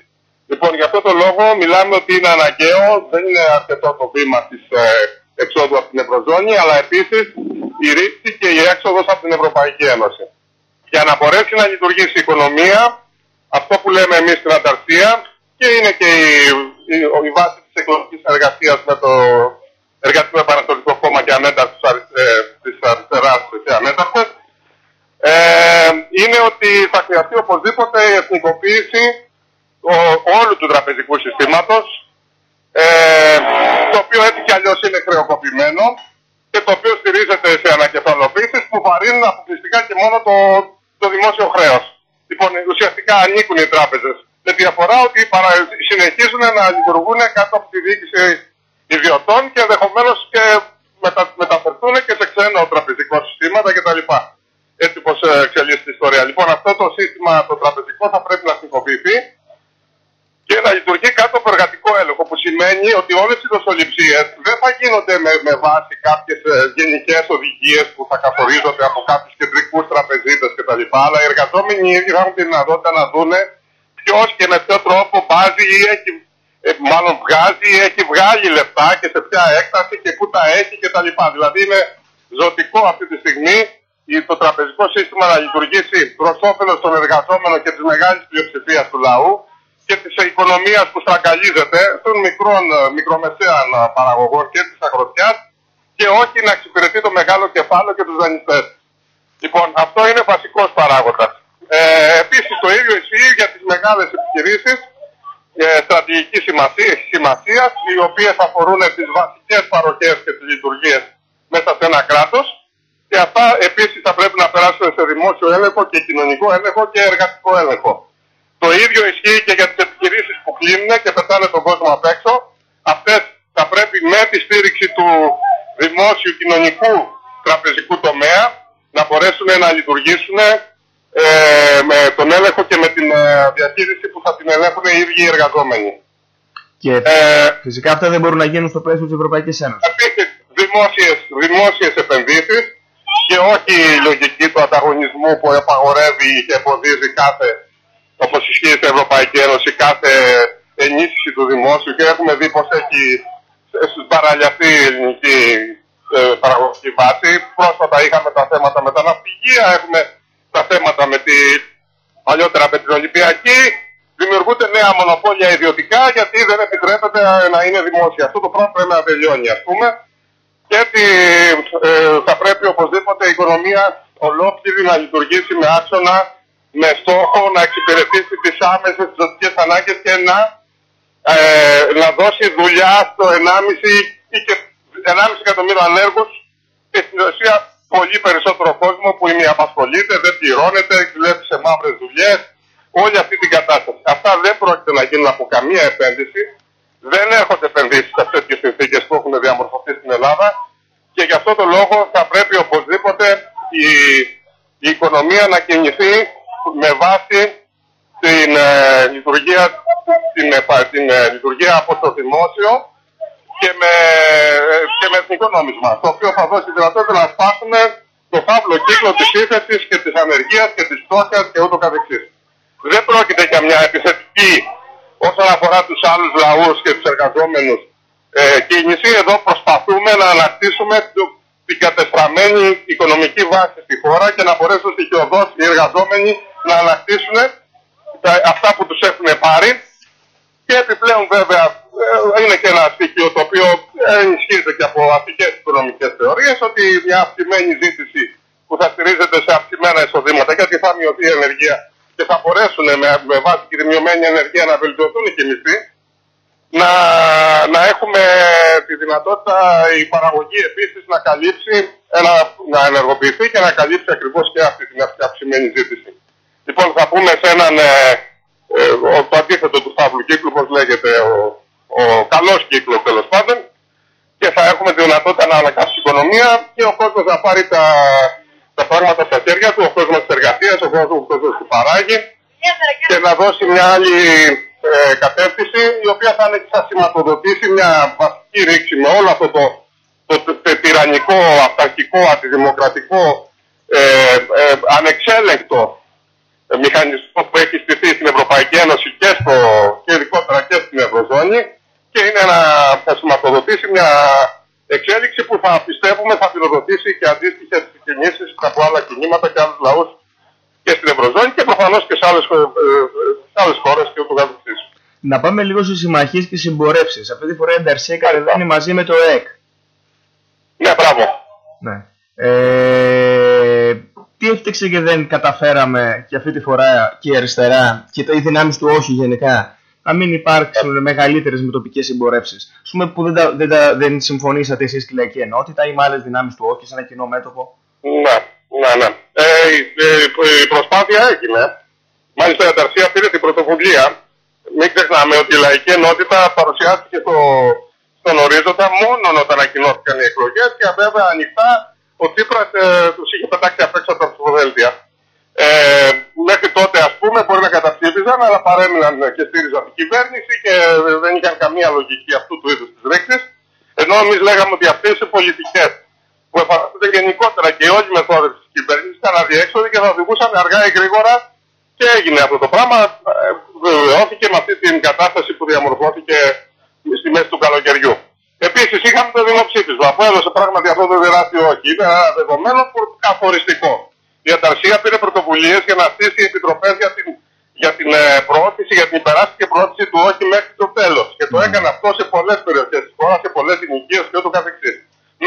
Λοιπόν, για αυτό το λόγο μιλάμε ότι είναι αναγκαίο, δεν είναι αρκετό το βήμα της ε, εξόδου από την Ευρωζώνη, αλλά επίσης η ρήξη και η έξοδος από την Ευρωπαϊκή Ένωση. Για να μπορέσει να λειτουργήσει η οικονομία, αυτό που λέμε εμείς στην Ανταρσία και είναι και η, η, η βάση της εκλογικής εργασίας με το Εργατικό Επαναστολικό Κόμμα και ανένταρξης αρι, ε, της αριστεράς και ανένταρξης, ε, είναι ότι θα χρειαστεί οπωσδήποτε η εθνικοποίηση ο- όλου του τραπεζικού συστήματος, ε, το οποίο έτσι κι αλλιώς είναι χρεοκοπημένο και το οποίο στηρίζεται σε ανακεφαλοποίησεις που βαρύνουν αποκλειστικά και μόνο το, το δημόσιο χρέος. Λοιπόν, ουσιαστικά ανήκουν οι τράπεζες. Με διαφορά ότι παρα, συνεχίζουν να λειτουργούν κάτω από τη διοίκηση ιδιωτών και ενδεχομένως και μετα, μεταφερθούν και σε ξένο τραπεζικό συστήματα κτλ. Έτσι πως ε, εξελίσσεται η ιστορία. Λοιπόν, αυτό το σύστημα το τραπεζικό θα πρέπει να εθνικοποιηθεί και να λειτουργεί κάτω από εργατικό έλεγχο, που σημαίνει ότι όλες οι δοσοληψίες δεν θα γίνονται με, με βάση κάποιες γενικές οδηγίες που θα καθορίζονται από κάποιους κεντρικούς τραπεζίτες κτλ. Αλλά οι εργαζόμενοι οι ίδιοι θα έχουν τη δυνατότητα να δούνε ποιος και με ποιο τρόπο βάζει ή έχει, ε, μάλλον βγάζει ή έχει βγάλει λεφτά και σε ποια έκταση και πού τα έχει κτλ. Δηλαδή είναι ζωτικό αυτή τη στιγμή η- το τραπεζικό σύστημα να λειτουργήσει προς όφελος των εργαζόμενων και της μεγάλης πλειοψηφίας του λαού και της οικονομίας που στραγγαλίζεται των μικρών, ε, μικρομεσαίων ε, παραγωγών και της αγροτιάς και όχι να εξυπηρετεί το μεγάλο κεφάλαιο και τους δανειστές. Λοιπόν, αυτό είναι βασικός παράγοντας. Ε, Επίσης, το ίδιο ισχύει για τις μεγάλες επιχειρήσεις ε, στρατηγικής σημασίας, οι οποίες αφορούν τις βασικές παροχές και τις λειτουργίες μέσα σε ένα κράτος. Και αυτά επίσης θα πρέπει να περάσουν σε δημόσιο έλεγχο και κοινωνικό έλεγχο και εργατικό έλεγχο. Το ίδιο ισχύει και για τις επιχειρήσεις που κλείνουν και πετάνε τον κόσμο απ' έξω. Αυτές θα πρέπει με τη στήριξη του δημόσιου κοινωνικού τραπεζικού τομέα να μπορέσουν να λειτουργήσουν ε, με τον έλεγχο και με την ε, διαχείριση που θα την ελέγχουν οι ίδιοι οι εργαζόμενοι. Και Ε, φυσικά αυτά δεν μπορούν να γίνουν στο πλαίσιο της Ευρωπαϊκής Ένωσης. Επίσης, δημόσιες, δημόσιες επενδύσεις και όχι η λογική του ανταγωνισμού που απαγορεύει και εμποδίζει κάθε, όπως ισχύει στην Ευρωπαϊκή Ένωση, κάθε ενίσχυση του δημόσιου και έχουμε δει πως έχει παραλιαστεί η ελληνική ε, παραγωγική βάση. Πρόσφατα είχαμε τα θέματα με τα ναυπηγεία, έχουμε τα θέματα με τη, παλιότερα με την Ολυμπιακή. Δημιουργούνται νέα μονοπόλια ιδιωτικά γιατί δεν επιτρέπεται να είναι δημόσια. Αυτό το πράγμα πρέπει να τελειώνει, ας πούμε. Και ότι ε, θα πρέπει οπωσδήποτε η οικονομία ολόκληρη να λειτουργήσει με άξονα, με στόχο να εξυπηρετήσει τις άμεσες ζωτικέ ανάγκες και να, ε, να δώσει δουλειά στο 1,5 ή και 1,5 εκατομμύριο ανέργους και στην ουσία πολύ περισσότερο κόσμο που είναι απασχολείται, δεν πληρώνεται, δουλεύει σε μαύρες δουλειές, όλη αυτή την κατάσταση. Αυτά δεν πρόκειται να γίνουν από καμία επένδυση. Δεν έρχονται επενδύσεις σε τέτοιες συνθήκες που έχουν διαμορφωθεί στην Ελλάδα και γι' αυτό το λόγο θα πρέπει οπωσδήποτε η, η οικονομία να κινηθεί με βάση την ε, λειτουργία, την, ε, την ε, λειτουργία από το δημόσιο και με, ε, και με εθνικό νόμισμα, το οποίο θα δώσει δυνατότητα να σπάσουμε το φαύλο κύκλο της ύφεσης και της ανεργίας και της φτώχειας και ούτω καθεξής. Δεν πρόκειται για μια επιθετική όσον αφορά τους άλλους λαούς και τους εργαζόμενους ε, κίνηση. Εδώ προσπαθούμε να ανακτήσουμε το- την κατεστραμμένη οικονομική βάση στη χώρα και να μπορέσουν στοιχειοδός οι εργαζόμενοι να ανακτήσουν τα- αυτά που τους έχουν πάρει και επιπλέον βέβαια ε, είναι και ένα στοιχείο το οποίο ε, ενισχύεται και από αυτικές οικονομικές θεωρίες ότι μια αυξημένη ζήτηση που θα στηρίζεται σε αυξημένα εισοδήματα γιατί θα μειωθεί η ενεργεία και θα μπορέσουν με, με βάση τη μειωμένη ενεργεία να βελτιωθούν και οι μισθοί να, να έχουμε τη δυνατότητα η παραγωγή επίσης να καλύψει, ένα, να ενεργοποιηθεί και να καλύψει ακριβώς και αυτή την αυξημένη ζήτηση. Λοιπόν, θα πούμε σε έναν ε, ε, ο- το αντίθετο του φαύλου κύκλου, όπως λέγεται, ο, ο καλός κύκλος τέλος πάντων, και θα έχουμε τη δυνατότητα να ανακάψει η οικονομία και ο κόσμος να πάρει τα, τα πράγματα στα χέρια του, ο κόσμος της εργασίας, ο κόσμος, ο κόσμος που παράγει και να δώσει μια άλλη ε, κατεύθυνση η οποία θα, είναι- θα σηματοδοτήσει μια βασική ρήξη με όλο αυτό το, το, το, το τυραννικό, αυταρχικό, αντιδημοκρατικό, ε, ε, ανεξέλεγκτο ε, μηχανισμό που έχει στηθεί στην Ευρωπαϊκή Ένωση και, στο, και ειδικότερα και στην Ευρωζώνη και είναι να θα σηματοδοτήσει μια εξέλιξη που θα πιστεύουμε θα πυροδοτήσει και αντίστοιχες κινήσεις από άλλα κινήματα και άλλους λαούς και στην Ευρωζώνη και προφανώς και σε άλλες άλλες χώρες και ούτω καθεξής. Να πάμε λίγο στις συμμαχίες και συμπορεύσεις. Αυτή τη φορά η Νταρσία κατεβαίνει μαζί με το ΕΚ. Ναι, μπράβο. Ναι. Ε, τι έφτιαξε και δεν καταφέραμε και αυτή τη φορά και η αριστερά και οι δυνάμεις του όχι γενικά να μην υπάρξουν μεγαλύτερες με τοπικές συμπορεύσεις. Ας πούμε που δεν, τα, δεν, τα, δεν συμφωνήσατε εσείς και η Λαϊκή Ενότητα ή με άλλες δυνάμεις του όχι σε ένα κοινό μέτωπο; Ναι, ναι, ναι. Ε, η, η- η προσπάθεια έγινε. Μάλιστα η Ανταρσία πήρε την πρωτοβουλία. Μην ξεχνάμε ότι η λαϊκή ενότητα παρουσιάστηκε στο, στον ορίζοντα μόνο όταν ανακοινώθηκαν οι εκλογές και βέβαια ανοιχτά ο Τσίπρας ε, τους είχε πετάξει απ' έξω από τα ψηφοδέλτια. Ε, μέχρι τότε, ας πούμε, μπορεί να καταψήφιζαν, αλλά παρέμειναν και στήριζαν την κυβέρνηση και δεν είχαν καμία λογική αυτού του είδους της ρήξης. Ενώ εμείς λέγαμε ότι αυτές οι πολιτικές που εφαρμόζονται γενικότερα και όλη η μεθόδευση της κυβέρνησης ήταν αδιέξοδη και θα οδηγούσαν αργά ή γρήγορα και έγινε αυτό το πράγμα. Ε, Βεβαιώθηκε με αυτή την κατάσταση που διαμορφώθηκε στη μέση του καλοκαιριού. Επίσης είχαμε το δημοψήφισμα που έδωσε πράγματι αυτό το τεράστιο όχι. Είναι ένα δεδομένο που καθοριστικό. Η Ανταρσία πήρε πρωτοβουλίες για να στήσει επιτροπές για την, για την ε, προώθηση, για την υπεράσπιση και προώθηση του όχι μέχρι το τέλος. Και το έκανε αυτό σε πολλές περιοχές της χώρας, σε πολλές συνοικίε και ούτω καθεξής.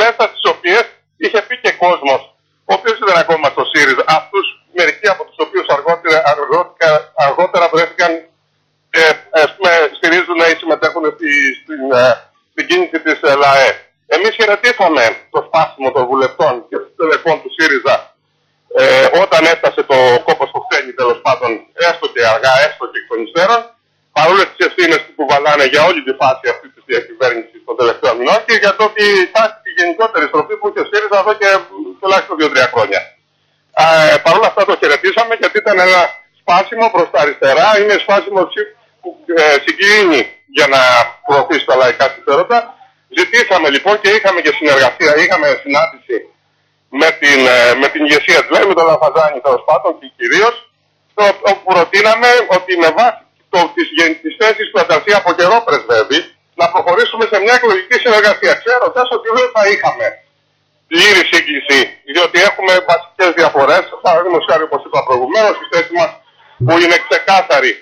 Μέσα στις οποίες είχε πει και κόσμος, ο οποίος ήταν ακόμα στο ΣΥΡΙΖΑ, αυτούς μερικοί από τους οποίους αργότερα, αργότερα, αργότερα βρέθηκαν ε, ας πούμε, στηρίζουν ή συμμετέχουν στη, στην, ε, στην κίνηση της ε, ΛΑΕ. Εμείς χαιρετήσαμε το σπάσιμο των βουλευτών και των τελεχών του ΣΥΡΙΖΑ ε, όταν έφτασε το κόπος που φταίνει τέλος πάντων έστω και αργά, έστω και εκ των υστέρων παρόλες τις ευθύνες που κουβαλάνε για όλη τη φάση αυτή της διακυβέρνησης των τελευταίων μηνών και για το ότι υπάρχει τη γενικότερη στροφή που είχε ο ΣΥΡΙΖΑ εδώ και τουλάχιστον 2-3 χρόνια. Ε, Παρ' όλα αυτά το χαιρετήσαμε γιατί ήταν ένα σπάσιμο προς τα αριστερά, είναι σπάσιμο τσι- που ε, συγκλίνει για να προωθήσει τα λαϊκά συμφέροντα. Ζητήσαμε λοιπόν και είχαμε και συνεργασία, είχαμε συνάντηση με την, ε, με την ηγεσία του ΛΕΜ, με τον Λαφαζάνη τέλος πάντων και κυρίως, όπου προτείναμε ότι με βάση το, τις, γεν- τις θέσεις που η Ανταρσία από καιρό πρεσβεύει, να προχωρήσουμε σε μια εκλογική συνεργασία, ξέροντα ότι δεν θα είχαμε πλήρη σύγκληση, διότι έχουμε βασικές διαφορές. Παραδείγματος χάρη, όπως είπα προηγουμένως, η θέση μας που είναι ξεκάθαρη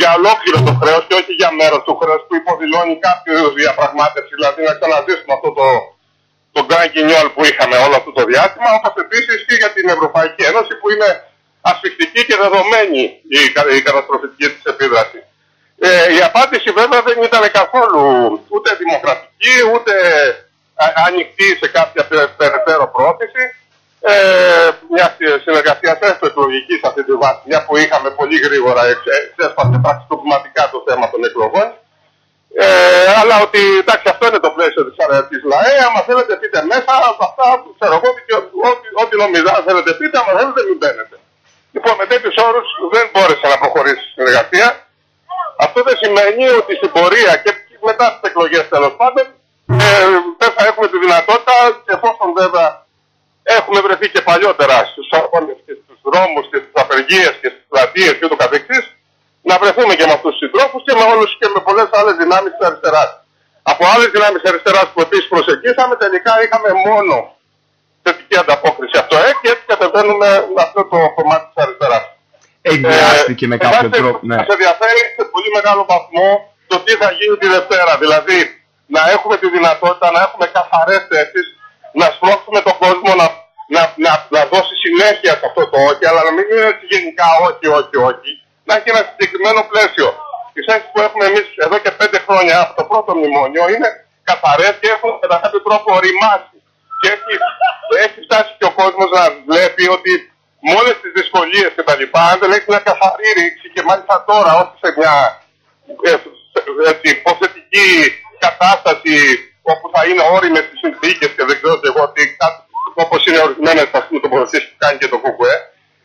για ολόκληρο το χρέος και όχι για μέρος του χρέους που υποδηλώνει κάποιο είδους διαπραγμάτευση, δηλαδή να ξαναζήσουμε αυτό το, το grand guignol που είχαμε όλο αυτό το διάστημα, όπως επίσης και για την Ευρωπαϊκή Ένωση που είναι ασφιχτική και δεδομένη η, κα- η καταστροφική της επίδρασης. Ε, η απάντηση βέβαια δεν ήταν καθόλου ούτε δημοκρατική, ούτε α- ανοιχτή σε κάποια πε- περαιτέρω πρόθεση. Ε, μια συνεργασία έστω εκλογική σε αυτή τη βάση, μια που είχαμε πολύ γρήγορα εξ- εξέσπασε πραξικοπηματικά το θέμα των εκλογών. Ε, αλλά ότι εντάξει αυτό είναι το πλαίσιο της, ε, της ΛΑΕ, άμα θέλετε πείτε μέσα, αυτά ξέρω εγώ, και ό,τι, ό,τι νομίζα θέλετε πείτε, άμα θέλετε μην μπαίνετε. Λοιπόν, με τέτοιους όρους δεν μπόρεσε να προχωρήσει η συνεργασία. Αυτό δεν σημαίνει ότι στην πορεία και μετά τι εκλογές τέλος πάντων ε, δεν θα έχουμε τη δυνατότητα, εφόσον βέβαια έχουμε βρεθεί και παλιότερα στους αγώνε και στους δρόμους και στις απεργίες και στις πλατείες και ούτω καθεξής, να βρεθούμε και με αυτούς τους συντρόφους και με όλους και με πολλές άλλες δυνάμεις της αριστεράς. Από άλλες δυνάμεις αριστεράς που επίσης προσεγγίσαμε, τελικά είχαμε μόνο θετική ανταπόκριση από το ΕΚ και έτσι κατεβαίνουμε με αυτό το κομμάτι της αριστεράς. Εκβιάστηκε με κάποιο Εμάς τρόπο. Ναι. Μας ενδιαφέρει σε πολύ μεγάλο βαθμό το τι θα γίνει τη Δευτέρα. Δηλαδή να έχουμε τη δυνατότητα να έχουμε καθαρές θέσεις, να σπρώξουμε τον κόσμο να, να, να, να δώσει συνέχεια σε αυτό το όχι, αλλά να μην είναι έτσι γενικά όχι, όχι, όχι. Να έχει ένα συγκεκριμένο πλαίσιο. Οι θέσεις που έχουμε εμείς εδώ και πέντε χρόνια από το πρώτο μνημόνιο είναι καθαρές και έχουν κατά κάποιο τρόπο οριμάσει. Και έχει, έχει φτάσει και ο κόσμος να βλέπει ότι με όλες τις δυσκολίες και τα λοιπά, αν δεν έχει μια καθαρή ρήξη και μάλιστα τώρα, όχι σε μια ε, έτσι, υποθετική κατάσταση όπου θα είναι όριμες τι συνθήκες και δεν ξέρω και εγώ τι, όπως είναι ορισμένες τοποθετήσει που κάνει και το ΚΚΕ,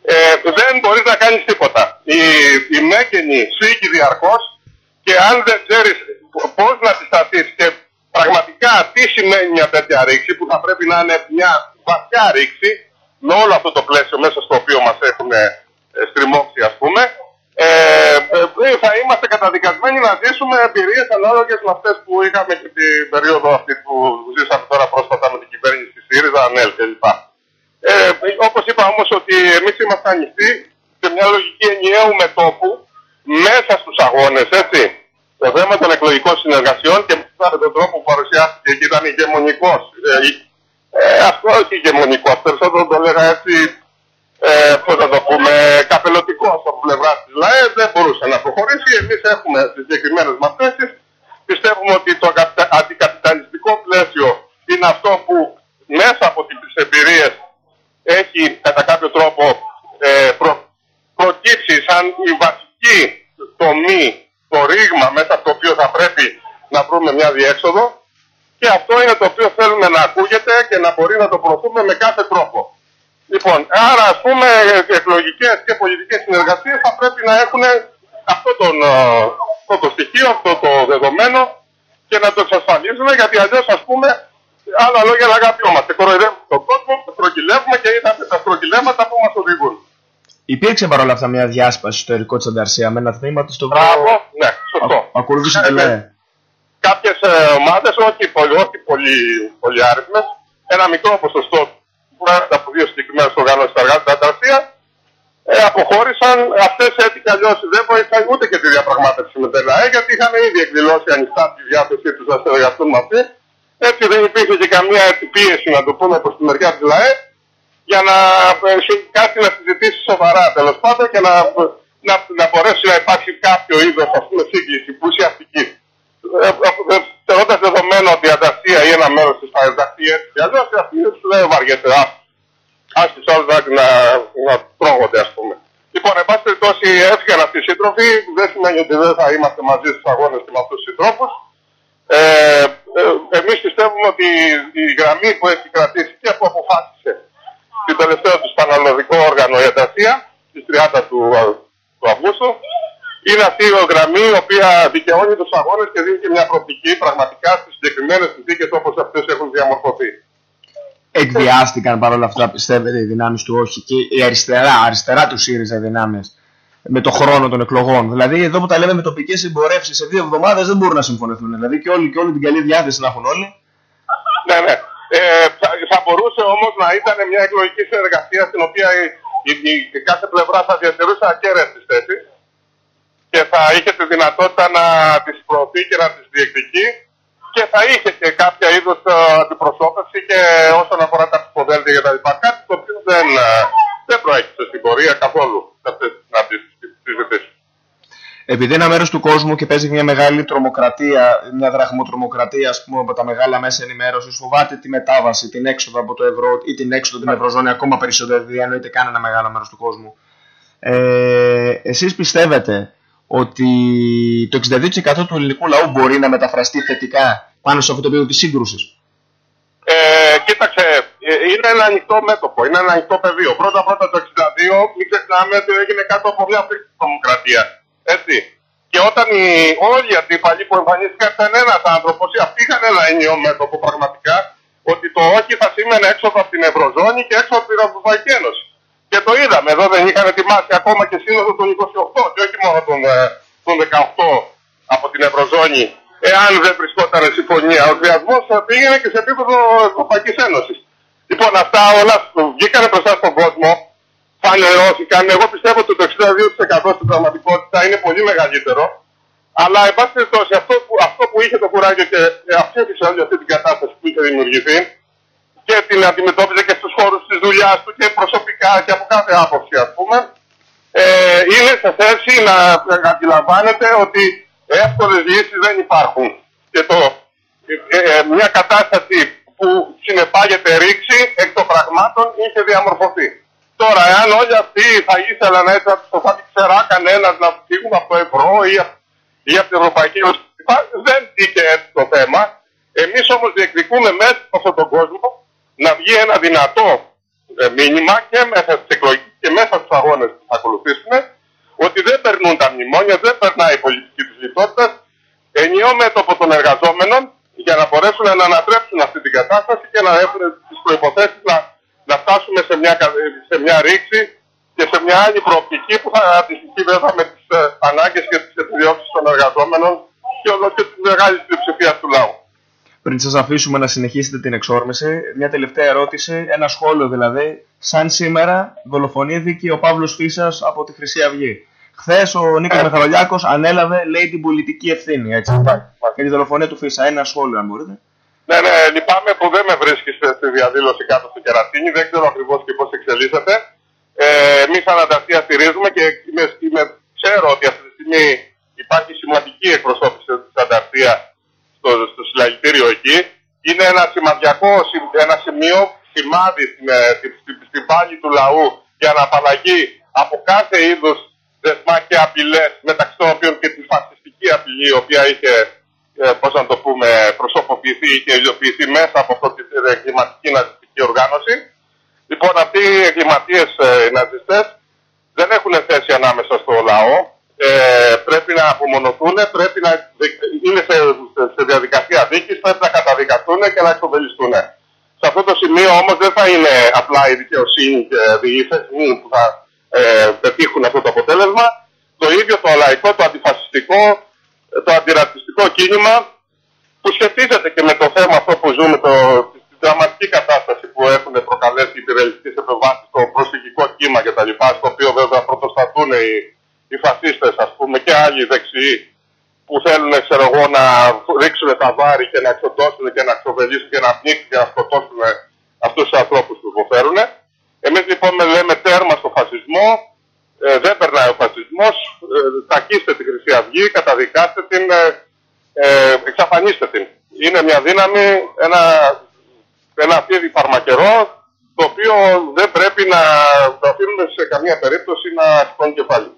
ε, δεν μπορείς να κάνεις τίποτα. Η, η Μέκενη σφίγγει διαρκώς και αν δεν ξέρεις πώς να αντισταθείς και πραγματικά τι σημαίνει μια τέτοια ρήξη που θα πρέπει να είναι μια βαθιά ρήξη με όλο αυτό το πλαίσιο μέσα στο οποίο μας έχουν ε, στριμώξει ας πούμε ε, ε, θα είμαστε καταδικασμένοι να ζήσουμε εμπειρίες ανάλογες με αυτές που είχαμε και την περίοδο αυτή που ζήσαμε τώρα πρόσφατα με την κυβέρνηση της ΣΥΡΙΖΑ, ΑΝΕΛ κλπ. Ε, όπως είπα όμως ότι εμείς είμαστε ανοιχτοί σε μια λογική ενιαίου μετόπου μέσα στους αγώνες, έτσι. Το θέμα των εκλογικών συνεργασιών και μετά με τον τρόπο που παρουσιάστηκε και ήταν ηγεμονικός. Ε, ε, αυτό όχι ηγεμονικό, περισσότερο το λέγα έτσι, ε, πώς να το πούμε, καπελωτικό από πλευράς της ΛΑΕ, δεν μπορούσε να προχωρήσει. Εμείς έχουμε τις συγκεκριμένες μας θέσεις. Πιστεύουμε ότι το καπιτα- αντικαπιταλιστικό πλαίσιο είναι αυτό που μέσα από τις εμπειρίες έχει κατά κάποιο τρόπο ε, προ, προκύψει σαν η βασική τομή, το ρήγμα μέσα από το οποίο θα πρέπει να βρούμε μια διέξοδο και αυτό είναι το οποίο θέλουμε να ακούγεται και να μπορεί να το προωθούμε με κάθε τρόπο. Λοιπόν, άρα ας πούμε εκλογικές και πολιτικές συνεργασίες θα πρέπει να έχουν αυτό, τον, ε, αυτό το στοιχείο, αυτό το δεδομένο και να το εξασφαλίζουν γιατί αλλιώς ας πούμε άλλα λόγια να αγαπιόμαστε. Κοροϊδεύουμε τον κόσμο, στρογγυλεύουμε και είδαμε τα στρογγυλέματα που μας οδηγούν. Υπήρξε παρόλα αυτά μια διάσπαση στο ερικό τη Ανταρσία με ένα τμήμα του στο Μπράβο, ναι, σωστό. Ακολούθησε Ναι, τη ναι. ΛΑΕ. κάποιες ε, ομάδες, όχι, πολύ, όχι πολύ, πολύ άριθμες, ένα μικρό ποσοστό που προέρχεται από δύο συγκεκριμένες οργανώσεις εργάτες στην Ανταρσία, ε, αποχώρησαν. Αυτές έτσι κι αλλιώς δεν βοηθάει ούτε και τη διαπραγμάτευση με την ΕΛΑΕ, γιατί είχαν ήδη εκδηλώσει ανοιχτά τη διάθεσή τους να συνεργαστούν μαζί. Έτσι δεν υπήρχε και καμία πίεση, να το πούμε, προς τη μεριά της ΛΑΕ, για να ε, συ- κάτι να συζητήσει σοβαρά τέλος πάντων και να, να, να μπορέσει να υπάρξει κάποιο είδος ας πούμε σύγκληση που ουσιαστική. Ε, ε, Θεωρώντας δεδομένο ότι η ανταστία ή ένα μέρος της θα ενταχθεί έτσι κι αλλιώς, αυτή δεν βαριέται. Α του άλλου να, να, να τρώγονται, ας πούμε. Λοιπόν, εν πάση περιπτώσει, έφυγαν αυτοί οι σύντροφοι. Δεν σημαίνει ότι δεν θα είμαστε μαζί στους αγώνες και με αυτούς τους συντρόφους. Ε, ε, Εμείς πιστεύουμε ότι η γραμμή που έχει κρατήσει και που αποφάσισε την τελευταίο του πανελλαδικό όργανο η Αντασία, στις 30 του, του Αυγούστου, είναι αυτή η γραμμή η οποία δικαιώνει τους αγώνες και δίνει και μια προοπτική πραγματικά στις συγκεκριμένες συνθήκες όπως αυτές έχουν διαμορφωθεί. Εκβιάστηκαν παρόλα αυτά, πιστεύετε, οι δυνάμεις του όχι και η αριστερά, αριστερά του ΣΥΡΙΖΑ δυνάμεις με το χρόνο των εκλογών. Δηλαδή, εδώ που τα λέμε με τοπικές συμπορεύσει σε δύο εβδομάδες δεν μπορούν να συμφωνηθούν. Δηλαδή, και όλοι και όλη την καλή διάθεση να έχουν όλοι. Ναι, ναι. Ε, θα, θα μπορούσε όμως να ήταν μια εκλογική συνεργασία στην οποία η, η, η- η κάθε πλευρά θα διατηρούσε ακέραιε τι θέσει και θα είχε τη δυνατότητα να τις προωθεί και να τις διεκδικεί και θα είχε και κάποια είδους αντιπροσώπευση και όσον αφορά τα ψηφοδέλτια κτλ. Κάτι το οποίο δεν, ε, δεν προέκυψε στην πορεία καθόλου σε αυτές τις συζητήσει. Επειδή ένα μέρος του κόσμου και παίζει μια μεγάλη τρομοκρατία, μια δραχμοτρομοκρατία, ας πούμε, από τα μεγάλα μέσα ενημέρωσης, φοβάται τη μετάβαση, την έξοδο από το ευρώ ή την έξοδο από την ευρωζώνη ακόμα περισσότερο, δεν εννοείται καν ένα μεγάλο μέρος του κόσμου. Ε, εσείς πιστεύετε ότι το 62% του ελληνικού λαού μπορεί να μεταφραστεί θετικά πάνω σε αυτό το επίπεδο της σύγκρουσης; Ε, κοίταξε, ε, είναι ένα ανοιχτό μέτωπο, είναι ένα ανοιχτό πεδίο. Πρώτα-πρώτα το 62, μην ξεχνάμε ότι έγινε κάτω από μια αυτή τρομοκρατία. Έτσι. Και όταν οι, όλοι οι αντίπαλοι που εμφανίστηκαν ήταν ένας άνθρωπος, αυτοί είχαν ένα ενιαίο μέτωπο πραγματικά, ότι το όχι θα σήμαινε έξω από την Ευρωζώνη και έξω από την Ευρωπαϊκή Ένωση. Και το είδαμε, εδώ δεν είχαν ετοιμάσει ακόμα και σύνοδο των 28 και όχι μόνο τον, ε, τον 18 από την Ευρωζώνη, εάν δεν βρισκόταν συμφωνία. Ο διασμός πήγαινε και σε επίπεδο Ευρωπαϊκής Ένωσης. Λοιπόν, αυτά όλα βγήκαν μπροστά στον κόσμο, φανερώθηκαν. Εγώ πιστεύω ότι το 62% στην πραγματικότητα είναι πολύ μεγαλύτερο. Αλλά, εν πάση περιπτώσει, αυτό που, αυτό που είχε το κουράγιο και αφήνισε όλη αυτή την κατάσταση που είχε δημιουργηθεί και την αντιμετώπιζε και στους χώρους της δουλειάς του και προσωπικά και από κάθε άποψη, ας πούμε, ε, είναι σε θέση να αντιλαμβάνεται ότι εύκολες λύσεις δεν υπάρχουν. Και το, ε, ε, μια κατάσταση που συνεπάγεται ρήξη εκ των πραγμάτων είχε διαμορφωθεί. Τώρα, εάν όλοι αυτοί θα ήθελαν έτσι να του θα ξερά κανένας να φύγουμε από το ευρώ ή, ή από την Ευρωπαϊκή Ένωση, δεν μπήκε έτσι το θέμα. Εμείς όμως διεκδικούμε μέσα από αυτόν τον κόσμο να βγει ένα δυνατό ε, μήνυμα και μέσα στις εκλογές και μέσα στους αγώνες που θα ακολουθήσουμε ότι δεν περνούν τα μνημόνια, δεν περνάει η πολιτική της λιτότητας. Ενιαίο μέτωπο των εργαζόμενων για να μπορέσουν να ανατρέψουν αυτή την κατάσταση και να έχουν τις προποθέσει να, να φτάσουμε σε μια, σε μια ρήξη και σε μια άλλη προοπτική που θα αντιστοιχεί βέβαια με τις ε, ανάγκες και τις επιδιώξει των εργαζόμενων και όλο και τη μεγάλη πλειοψηφία του λαού. Πριν σας αφήσουμε να συνεχίσετε την εξόρμηση, μια τελευταία ερώτηση, ένα σχόλιο δηλαδή. Σαν σήμερα δολοφονήθηκε ο Παύλος Φίσας από τη Χρυσή Αυγή. Χθες ο Νίκος Μεχαρολιάκο ανέλαβε, λέει, την πολιτική ευθύνη. Έτσι, για τη δολοφονία του Φίσα. Ένα σχόλιο, αν μπορείτε. Ναι, ναι, λυπάμαι που δεν με βρίσκει στη διαδήλωση κάτω στο κερατίνι. Δεν ξέρω ακριβώς και πώς εξελίσσεται. Ε, Εμείς ανανταστία στηρίζουμε και είμαι, είμαι, ξέρω ότι αυτή τη στιγμή υπάρχει σημαντική εκπροσώπηση της ανταρτία στο, στο συλλαγητήριο εκεί. Είναι ένα σημαδιακό ένα σημείο σημάδι στην, ε, στην, στην, στην πάλη του λαού για να απαλλαγεί από κάθε είδους δεσμά και απειλές, μεταξύ των οποίων και τη φασιστική απειλή, η οποία είχε, ε, πώς να το πούμε, προσωποποιηθεί και υλοποιηθεί μέσα από αυτή την εγκληματική ναζιστική οργάνωση. Λοιπόν, αυτοί οι εγκληματίες ε, ναζιστές δεν έχουν θέση ανάμεσα στο λαό. Ε, πρέπει να απομονωθούν, πρέπει να είναι σε, σε διαδικασία δίκης, πρέπει να καταδικαστούν και να εξοβελιστούν. Σε αυτό το σημείο όμως δεν θα είναι απλά η δικαιοσύνη και οι θεσμοί που θα ε, πετύχουν αυτό το αποτέλεσμα. Το ίδιο το λαϊκό, το αντιφασιστικό, το αντιρατσιστικό κίνημα που σχετίζεται και με το θέμα αυτό που ζούμε, το, τη δραματική κατάσταση που έχουν προκαλέσει οι πυρελιστικές επεμβάσεις στο προσφυγικό κύμα κτλ. Στο οποίο βέβαια πρωτοστατούν οι, οι φασίστες ας πούμε και άλλοι δεξιοί που θέλουν ξέρω εγώ, να ρίξουν τα βάρη και να εξοντώσουν και να εξοβελήσουν και να πνίξουν και να σκοτώσουν αυτούς τους ανθρώπους που υποφέρουν. Εμείς λοιπόν λέμε τέρμα στο φασισμό, ε, δεν περνάει ο φασισμός, ε, τακίστε τη Χρυσή Αυγή, καταδικάστε την, ε, ε, εξαφανίστε την. Είναι μια δύναμη, ένα, ένα φίδι φαρμακερό, το οποίο δεν πρέπει να το αφήνουμε σε καμία περίπτωση να σηκώνει κεφάλι.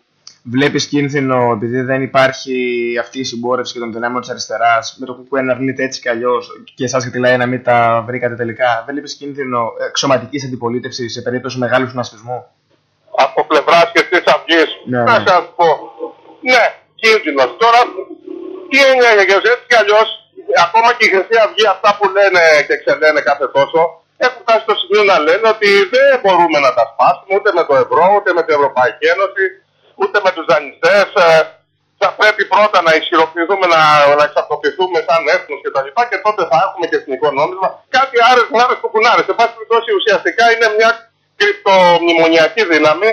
Βλέπεις κίνδυνο επειδή δεν υπάρχει αυτή η συμπόρευση και των δυνάμεων της αριστεράς με το κουκουέ να αρνείται έτσι κι αλλιώς και εσάς και τη ΛΑΕ να μην τα βρήκατε τελικά. Δεν βλέπεις κίνδυνο εξωματική αντιπολίτευσης σε περίπτωση μεγάλου συνασπισμού; Από πλευράς και της Αυγής, Ναι, να ναι. σας πω. Ναι, κίνδυνος. Τώρα, τι είναι και έτσι κι αλλιώς, ακόμα και η Χρυσή Αυγή, αυτά που λένε και ξελένε κάθε τόσο, έχουν φτάσει στο σημείο να λένε ότι δεν μπορούμε να τα σπάσουμε ούτε με το ευρώ, ούτε με την Ευρωπαϊκή Ένωση, ούτε με τους δανειστές. Θα πρέπει πρώτα να ισχυροποιηθούμε, να, να εξαρτοποιηθούμε σαν έθνος κτλ. Και, τα λοιπά και τότε θα έχουμε και εθνικό νόμισμα. Κάτι άρεσε, άρεσε που κουνάρε. Σε πάση περιπτώσει, ουσιαστικά είναι μια κρυπτομνημονιακή δύναμη,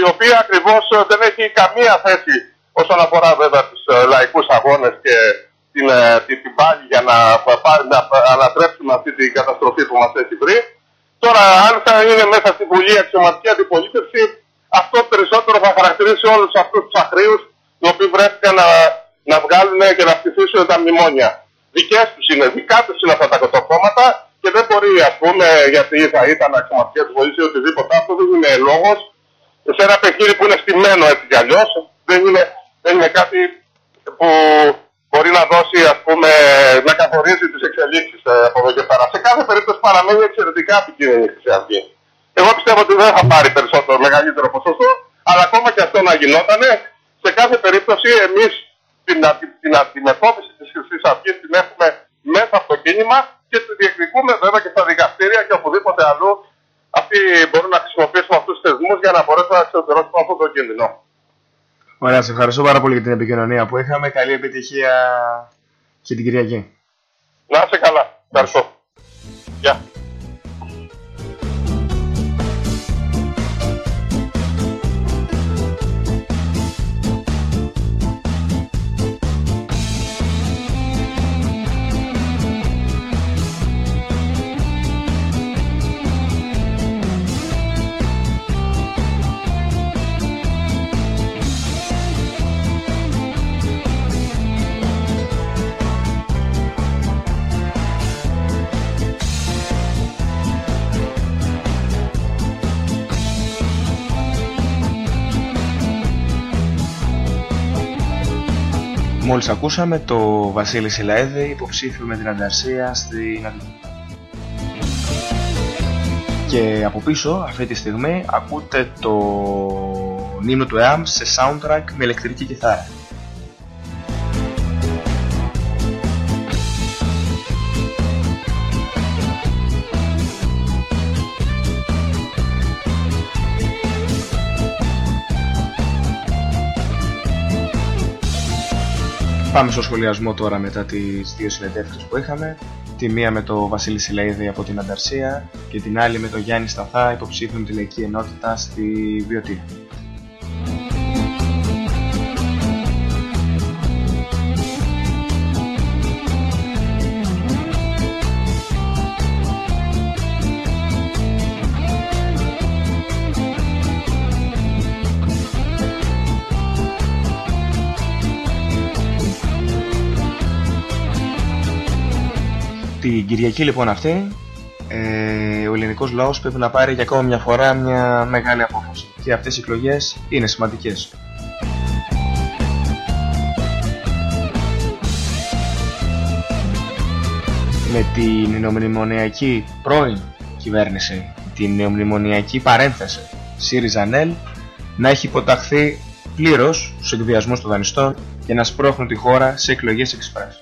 η οποία ακριβώς δεν έχει καμία θέση όσον αφορά βέβαια τους λαϊκούς αγώνες και την, ε, την, την πάλη για να, πα- να ανατρέψουμε αυτή την καταστροφή που μας έχει βρει. Τώρα, αν θα είναι μέσα στην Βουλή αξιωματική αντιπολίτευση, αυτό περισσότερο θα χαρακτηρίσει όλους αυτούς τους αχρίου οι οποίοι βρέθηκαν να, να βγάλουν και να ψηφίσουν τα μνημόνια. Δικές τους είναι, δικά τους είναι αυτά τα κοτοκόμματα και δεν μπορεί ας πούμε γιατί θα ήταν αξιωματικές βοήθειες ή οτιδήποτε αυτό δεν είναι λόγος σε ένα παιχνίδι που είναι στημένο έτσι κι αλλιώς δεν είναι, δεν είναι κάτι που μπορεί να δώσει, ας πούμε, να καθορίζει τις εξελίξεις ε, από εδώ και πέρα. Σε κάθε περίπτωση παραμένει εξαιρετικά επικίνδυνη η Χρυσή Αυγή. Εγώ πιστεύω ότι δεν θα πάρει περισσότερο, μεγαλύτερο ποσοστό, αλλά ακόμα και αυτό να γινόταν, σε κάθε περίπτωση εμείς την, αντι- την αντιμετώπιση της Χρυσής Αυγής την έχουμε μέσα από το κίνημα και τη διεκδικούμε βέβαια και στα δικαστήρια και οπουδήποτε αλλού αυτοί μπορούν να χρησιμοποιήσουν αυτούς τους θεσμούς για να μπορέσουν να εξωτερώσουν αυτό το κίνδυνο. Ωραία, σε ευχαριστώ πάρα πολύ για την επικοινωνία που είχαμε. Καλή επιτυχία και την Κυριακή. Να είσαι καλά. Ευχαριστώ. Γεια. Μόλις ακούσαμε το Βασίλη Σιλαέδη υποψήφιο με την Ανταρσία στην Αττική. Και από πίσω αυτή τη στιγμή ακούτε το νήμο του ΕΑΜ σε soundtrack με ηλεκτρική κιθάρα. Πάμε στο σχολιασμό τώρα μετά τις δύο συνεντεύξεις που είχαμε. Τη μία με το Βασίλη Σιλαίδη από την Ανταρσία και την άλλη με το Γιάννη Σταθά υποψήφιο με τη Λαϊκή Ενότητα στη Βιωτή. Την Κυριακή λοιπόν αυτή ε, ο ελληνικός λαός πρέπει να πάρει για ακόμα μια φορά μια μεγάλη απόφαση και αυτές οι εκλογές είναι σημαντικές. Με την νεομνημονιακή πρώην κυβέρνηση, την νεομνημονιακή παρένθεση ΣΥΡΙΖΑ ΝΕΛ να έχει υποταχθεί πλήρως στους εκβιασμούς των δανειστών και να σπρώχνουν τη χώρα σε εκλογές εξπράς.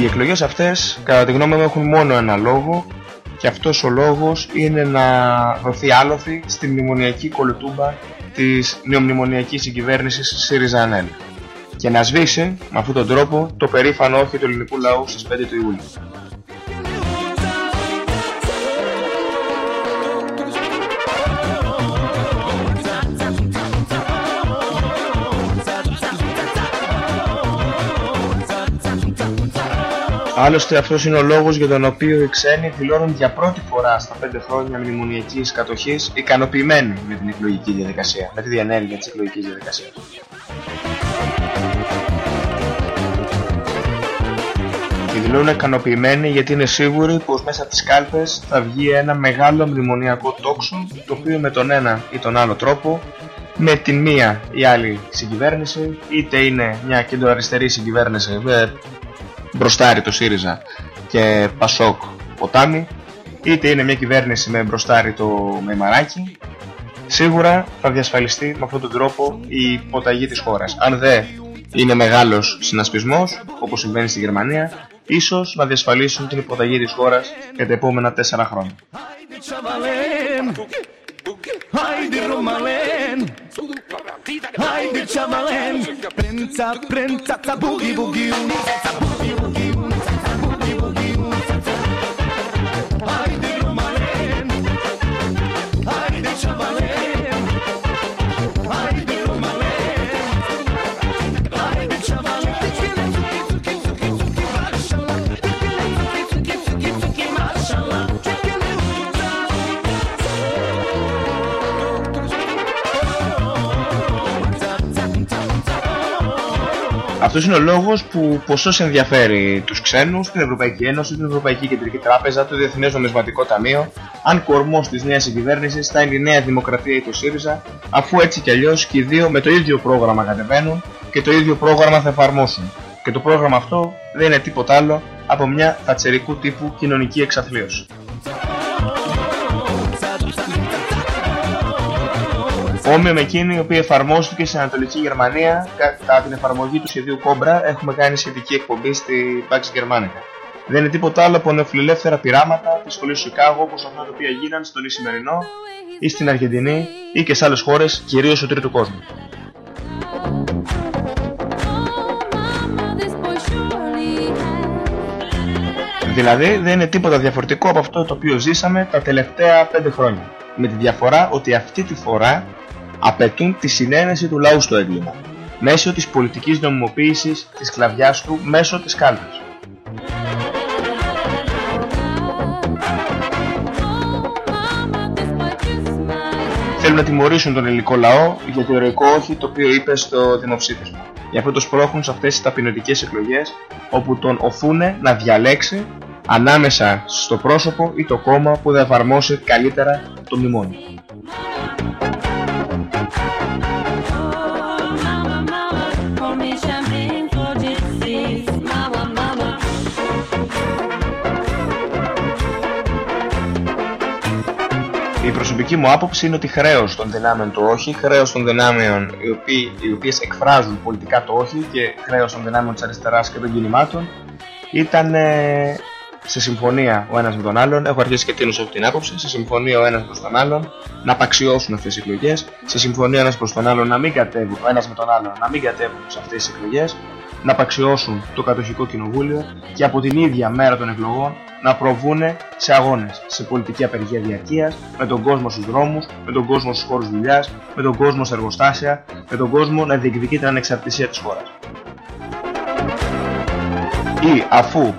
Οι εκλογές αυτές κατά τη γνώμη μου έχουν μόνο ένα λόγο και αυτός ο λόγος είναι να δοθεί άλοθη στη μνημονιακή κολοτούμπα της νεομνημονιακής συγκυβέρνησης ΣΥΡΙΖΑ ΑΝΕΛ και να σβήσει με αυτόν τον τρόπο το περήφανο όχι του ελληνικού λαού στις 5 του Ιούλιου. Άλλωστε αυτός είναι ο λόγος για τον οποίο οι ξένοι δηλώνουν για πρώτη φορά στα 5 χρόνια μνημονιακής κατοχής ικανοποιημένοι με την εκλογική διαδικασία, με τη διενέργεια της εκλογικής διαδικασίας. Και δηλώνουν ικανοποιημένοι γιατί είναι σίγουροι πως μέσα από τις κάλπες θα βγει ένα μεγάλο μνημονιακό τόξο το οποίο με τον ένα ή τον άλλο τρόπο με την μία ή άλλη συγκυβέρνηση είτε είναι μια κεντροαριστερή συγκυβέρνηση με μπροστάρι το ΣΥΡΙΖΑ και ΠΑΣΟΚ Ποτάμι είτε είναι μια κυβέρνηση με μπροστάρι το Μεϊμαράκι σίγουρα θα διασφαλιστεί με αυτόν τον τρόπο η υποταγή της χώρας. Αν δεν είναι μεγάλος συνασπισμός όπως συμβαίνει στη Γερμανία ίσως να διασφαλίσουν την υποταγή της χώρας για τα επόμενα τέσσερα χρόνια. Hajde čamalenca, prenca, prenca, boogie, boogie, unica, boogie, boogie. Αυτός είναι ο λόγος που ποσός ενδιαφέρει τους ξένους, την Ευρωπαϊκή Ένωση, την Ευρωπαϊκή Κεντρική Τράπεζα, το Διεθνές Νομισματικό Ταμείο, αν κορμός της νέας κυβέρνησης θα είναι η Νέα Δημοκρατία ή το ΣΥΡΙΖΑ, αφού έτσι κι αλλιώς και οι δύο με το ίδιο πρόγραμμα κατεβαίνουν και το ίδιο πρόγραμμα θα εφαρμόσουν. Και το πρόγραμμα αυτό δεν είναι τίποτα άλλο από μια θατσερικού τύπου κοινωνική εξαθλίωση. Όμοιο με εκείνη η οποία εφαρμόστηκε στην Ανατολική Γερμανία κατά την εφαρμογή του σχεδίου Κόμπρα έχουμε κάνει σχετική εκπομπή στη Pax Germanica. Δεν είναι τίποτα άλλο από νεοφιλελεύθερα πειράματα της σχολής Σικάγο όπως αυτά τα οποία γίναν στον Ισημερινό ή στην Αργεντινή ή και σε άλλες χώρες, κυρίως του τρίτου κόσμου. Δηλαδή δεν είναι τίποτα διαφορετικό από αυτό το οποίο ζήσαμε τα τελευταία πέντε χρόνια. Με τη διαφορά ότι αυτή τη φορά απαιτούν τη συνένεση του λαού στο έγκλημα, μέσω της πολιτικής νομιμοποίησης της κλαβιάς του μέσω της κάλπης. Θέλουν να τιμωρήσουν τον ελληνικό λαό για το ηρωικό όχι το οποίο είπε στο δημοψήφισμα. Γι' αυτό το σπρώχνουν σε αυτές τις ταπεινωτικές εκλογές όπου τον οφούνε να διαλέξει ανάμεσα στο πρόσωπο ή το κόμμα που θα εφαρμόσει καλύτερα το μνημόνιο. Η προσωπική μου άποψη είναι ότι χρέος των δυνάμεων το όχι, χρέος των δυνάμεων οι, οποίοι, οι οποίες εκφράζουν πολιτικά το όχι και χρέος των δυνάμεων της αριστεράς και των κινημάτων ήταν ε, σε συμφωνία ο ένας με τον άλλον, έχω αρχίσει και τίνω σε αυτή την άποψη, σε συμφωνία ο ένας προς τον άλλον να απαξιώσουν αυτές τις εκλογές, σε συμφωνία ο ένας προς τον άλλον να μην κατέβουν, ο ένας με τον άλλον να μην κατέβουν σε αυτές τις εκλογές, να απαξιώσουν το κατοχικό κοινοβούλιο και από την ίδια μέρα των εκλογών να προβούν σε αγώνες, σε πολιτική απεργία διαρκείας, με τον κόσμο στους δρόμους, με τον κόσμο στους χώρους δουλειάς, με τον κόσμο σε εργοστάσια, με τον κόσμο να διεκδικεί την ανεξαρτησία της χώρας. Ή αφού,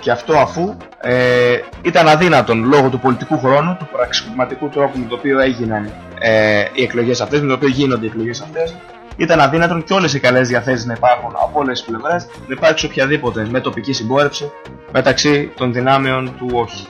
και αυτό αφού, ε, ήταν αδύνατον λόγω του πολιτικού χρόνου, του πραξικοπηματικού τρόπου με το οποίο έγιναν ε, οι εκλογές αυτές, με το οποίο γίνονται οι εκλογές αυτές, ήταν αδύνατον και όλες οι καλές διαθέσεις να υπάρχουν από όλες τις πλευρές, να υπάρξει οποιαδήποτε με τοπική συμπόρευση μεταξύ των δυνάμεων του όχι.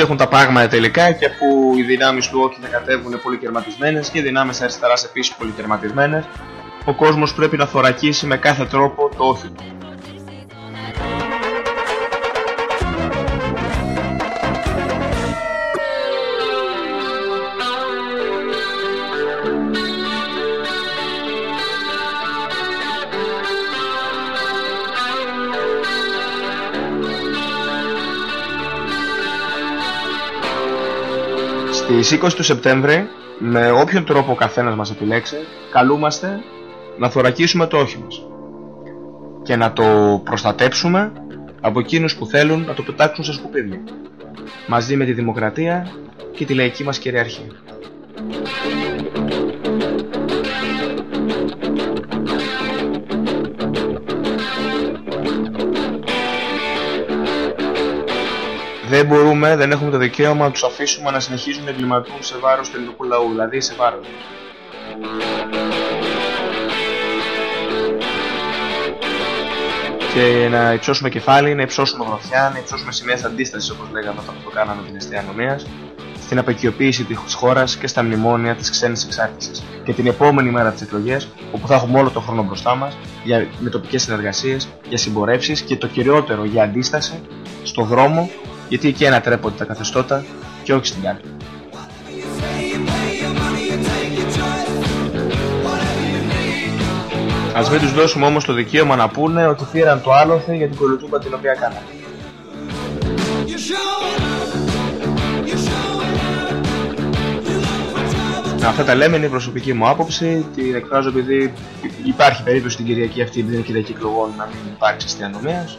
Έτσι έχουν τα πράγματα τελικά και αφού οι δυνάμεις του όχι θα κατέβουν πολυκερματισμένε και οι δυνάμεις αριστεράς επίσης πολυκερματισμένε, ο κόσμος πρέπει να θωρακίσει με κάθε τρόπο το όχι Στις 20 του Σεπτέμβρη, με όποιον τρόπο ο καθένας μας επιλέξει, καλούμαστε να θωρακίσουμε το όχι μας και να το προστατέψουμε από εκείνους που θέλουν να το πετάξουν σε σκουπίδια μαζί με τη δημοκρατία και τη λαϊκή μας κυριαρχία. Δεν μπορούμε, δεν έχουμε το δικαίωμα να τους αφήσουμε να συνεχίζουν να εγκληματούν σε βάρος του ελληνικού λαού, δηλαδή σε βάρος. και να υψώσουμε κεφάλι, να υψώσουμε γροθιά, να υψώσουμε σημαία αντίστασης όπως λέγαμε όταν το κάναμε την αιστεία νομία, στην απεκιοποίηση της χώρας και στα μνημόνια της ξένης εξάρτησης. Και την επόμενη μέρα τι εκλογέ, όπου θα έχουμε όλο τον χρόνο μπροστά μας με τοπικές συνεργασίες, για συμπορεύσεις και το κυριότερο για αντίσταση στο δρόμο, γιατί εκεί ανατρέπονται τα καθεστώτα και όχι στην κάρτα. Ας μην τους δώσουμε όμως το δικαίωμα να πούνε ότι πήραν το άλοθε για την κολοτούμπα την οποία κάνανε. Αυτά τα λέμε είναι η προσωπική μου άποψη, την εκφράζω επειδή υπάρχει περίπτωση την Κυριακή αυτή, επειδή είναι Κυριακή εκλογών, να μην υπάρξει αστυνομίας.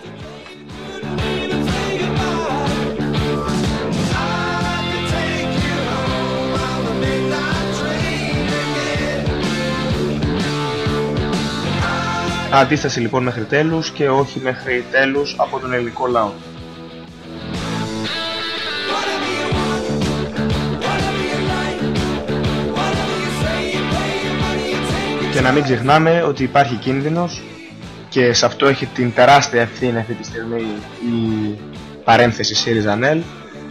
Αντίσταση λοιπόν μέχρι τέλους και όχι μέχρι τέλους από τον ελληνικό λαό. Και να μην ξεχνάμε ότι υπάρχει κίνδυνος και σε αυτό έχει την τεράστια ευθύνη αυτή τη στιγμή η παρένθεση ΣΥΡΙΖΑ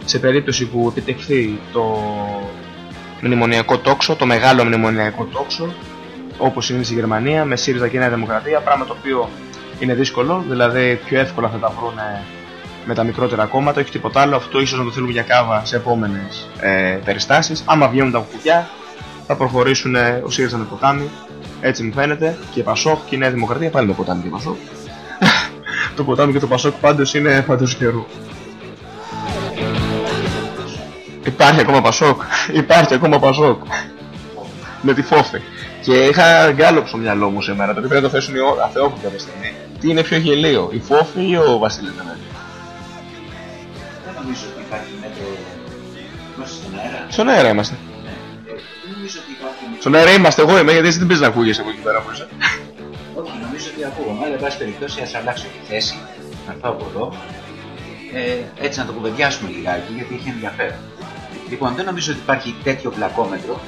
σε περίπτωση που επιτευχθεί το μνημονιακό τόξο, το μεγάλο μνημονιακό τόξο όπως είναι στη Γερμανία με ΣΥΡΙΖΑ και Νέα Δημοκρατία, πράγμα το οποίο είναι δύσκολο, δηλαδή πιο εύκολα θα τα βρουν με τα μικρότερα κόμματα, όχι τίποτα άλλο. Αυτό ίσως να το θέλουν για κάβα σε επόμενες ε, περιστάσεις. Άμα βγαίνουν τα κουκιά, θα προχωρήσουν ε, ο ΣΥΡΙΖΑ με ποτάμι. Έτσι μου φαίνεται. Και η Πασόκ και η Νέα Δημοκρατία πάλι με ποτάμι και Πασόκ. το ποτάμι και το Πασόκ πάντως είναι πάντως καιρού. Υπάρχει ακόμα Πασόκ. Υπάρχει ακόμα Πασόκ. με τη φόφη. Και είχα γκάλωπ στο μυαλό μου σήμερα, το οποίο πρέπει να το θέσουν οι αθεόφιλοι κάποια στιγμή. Τι είναι πιο γελίο, η Φόφη ή ο Βασίλης Δανέλη. Δεν νομίζω ότι υπάρχει μέτρο. Είμαστε στον αέρα. Στον αέρα είμαστε. Ναι. Ε, Δεν νομίζω ότι υπάρχει μέτρο. Στον αέρα είμαστε, εγώ είμαι, γιατί εσύ δεν πεις να ακούγεσαι από εκεί πέρα που είσαι. Όχι, νομίζω ότι ακούγομαι. Αλλά, εν πάση περιπτώσει, ας αλλάξω τη θέση. Να πάω από εδώ. Ε, έτσι να το κουβεντιάσουμε λιγάκι, γιατί έχει ενδιαφέρον. Λοιπόν, δεν νομίζω ότι υπάρχει τέτοιο πλακόμετρο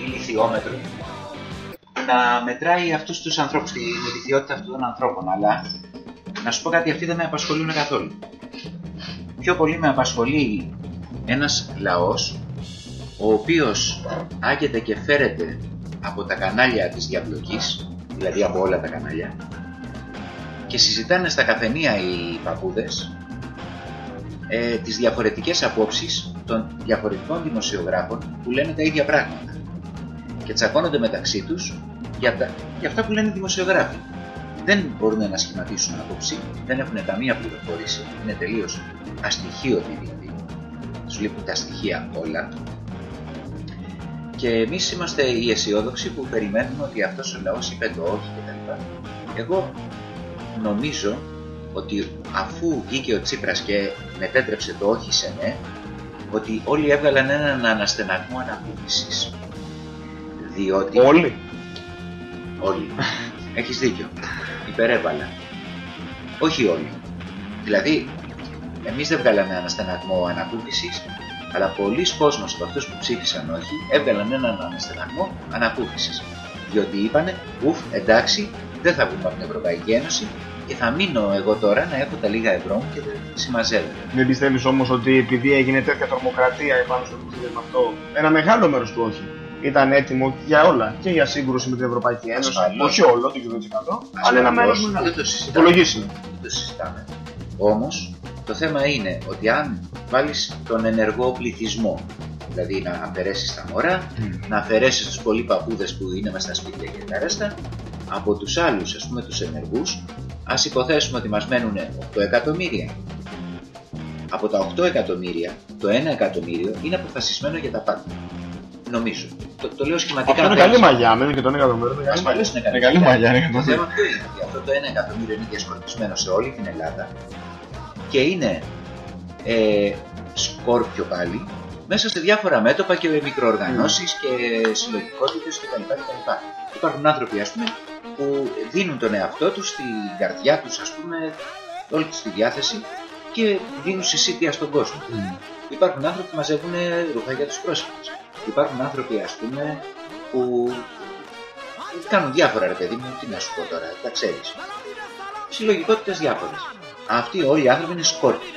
ή λιθιόμετρο να μετράει αυτούς τους ανθρώπους, την ηλικιότητα αυτών των ανθρώπων. Αλλά να σου πω κάτι, αυτοί δεν με απασχολούν καθόλου. Πιο πολύ με απασχολεί ένας λαός ο οποίος άγεται και φέρεται από τα κανάλια της διαπλοκής, δηλαδή από όλα τα κανάλια, και συζητάνε στα καφενεία οι παππούδες ε, τις διαφορετικές απόψεις των διαφορετικών δημοσιογράφων που λένε τα ίδια πράγματα και τσακώνονται μεταξύ τους για, τα, για αυτά που λένε οι δημοσιογράφοι. Δεν μπορούν να σχηματίσουν άποψη, δεν έχουν καμία πληροφόρηση, είναι τελείως αστοιχείωτοι δηλαδή. Σου λείπουν τα στοιχεία όλα. Και εμείς είμαστε οι αισιόδοξοι που περιμένουμε ότι αυτός ο λαός είπε το όχι κτλ. Εγώ νομίζω ότι αφού βγήκε ο Τσίπρας και μετέτρεψε το όχι σε ναι, ότι όλοι έβγαλαν έναν αναστεναγμό ανακούφισης. Διότι... Όλοι. Όλοι. Έχεις δίκιο. Υπερέβαλα. Όχι όλοι. Δηλαδή, εμείς δεν βγάλαμε ένα στεναγμό ανακούφισης, αλλά πολλοί κόσμος από αυτούς που ψήφισαν όχι, έβγαλαν έναν αναστεναγμό ανακούφισης. Διότι είπανε, ουφ, εντάξει, δεν θα βγούμε από την Ευρωπαϊκή Ένωση και θα μείνω εγώ τώρα να έχω τα λίγα ευρώ μου και δεν συμμαζεύω. Δεν πιστεύεις όμως ότι επειδή έγινε τέτοια τρομοκρατία επάνω στο με αυτό, ένα μεγάλο μέρος του όχι ήταν έτοιμο για όλα. Και για σύγκρουση με την Ευρωπαϊκή Ένωση. Ασφαλώς. Όχι όλο, το 100%. Αλλά ένα μέρος μεγάλο. Δεν το συζητάμε. Υπολογίσιμο. Δεν το συζητάμε. Όμως, το θέμα είναι ότι αν βάλεις τον ενεργό πληθυσμό, δηλαδή να αφαιρέσεις τα μωρά, να αφαιρέσεις τους πολλοί παππούδες που είναι μες στα σπίτια και τα ρέστα, από τους άλλους, ας πούμε τους ενεργούς, ας υποθέσουμε ότι μας μένουν 8 εκατομμύρια. Από τα 8 εκατομμύρια, το 1 εκατομμύριο είναι αποφασισμένο για τα πάντα. Νομίζω. Το, το λέω σχηματικά. Αυτό είναι να καλή παίξει. μαγιά, μην είναι και τον εκατομμύριο. είναι καλή Ασφαλώς είναι μαγιά. καλή Είναι καλή μαγιά. μαγιά. είναι Το καλή θέμα ποιο είναι, ότι αυτό το 1 εκατομμύριο είναι διασκορπισμένο σε όλη την Ελλάδα και είναι ε, σκόρπιο πάλι μέσα σε διάφορα μέτωπα και μικροοργανώσεις και συλλογικότητες κτλ. κτλ. Υπάρχουν άνθρωποι ας πούμε που δίνουν τον εαυτό τους, την καρδιά τους ας πούμε, όλη τους τη διάθεση και δίνουν συσίτια στον κόσμο. Υπάρχουν άνθρωποι που μαζεύουν ρούχα για τους πρόσφυγες. Υπάρχουν άνθρωποι ας πούμε που κάνουν διάφορα ρε παιδί μου, τι να σου πω τώρα, τα ξέρεις. συλλογικότητες διάφορες. Αυτοί όλοι οι άνθρωποι είναι σκόρπιοι.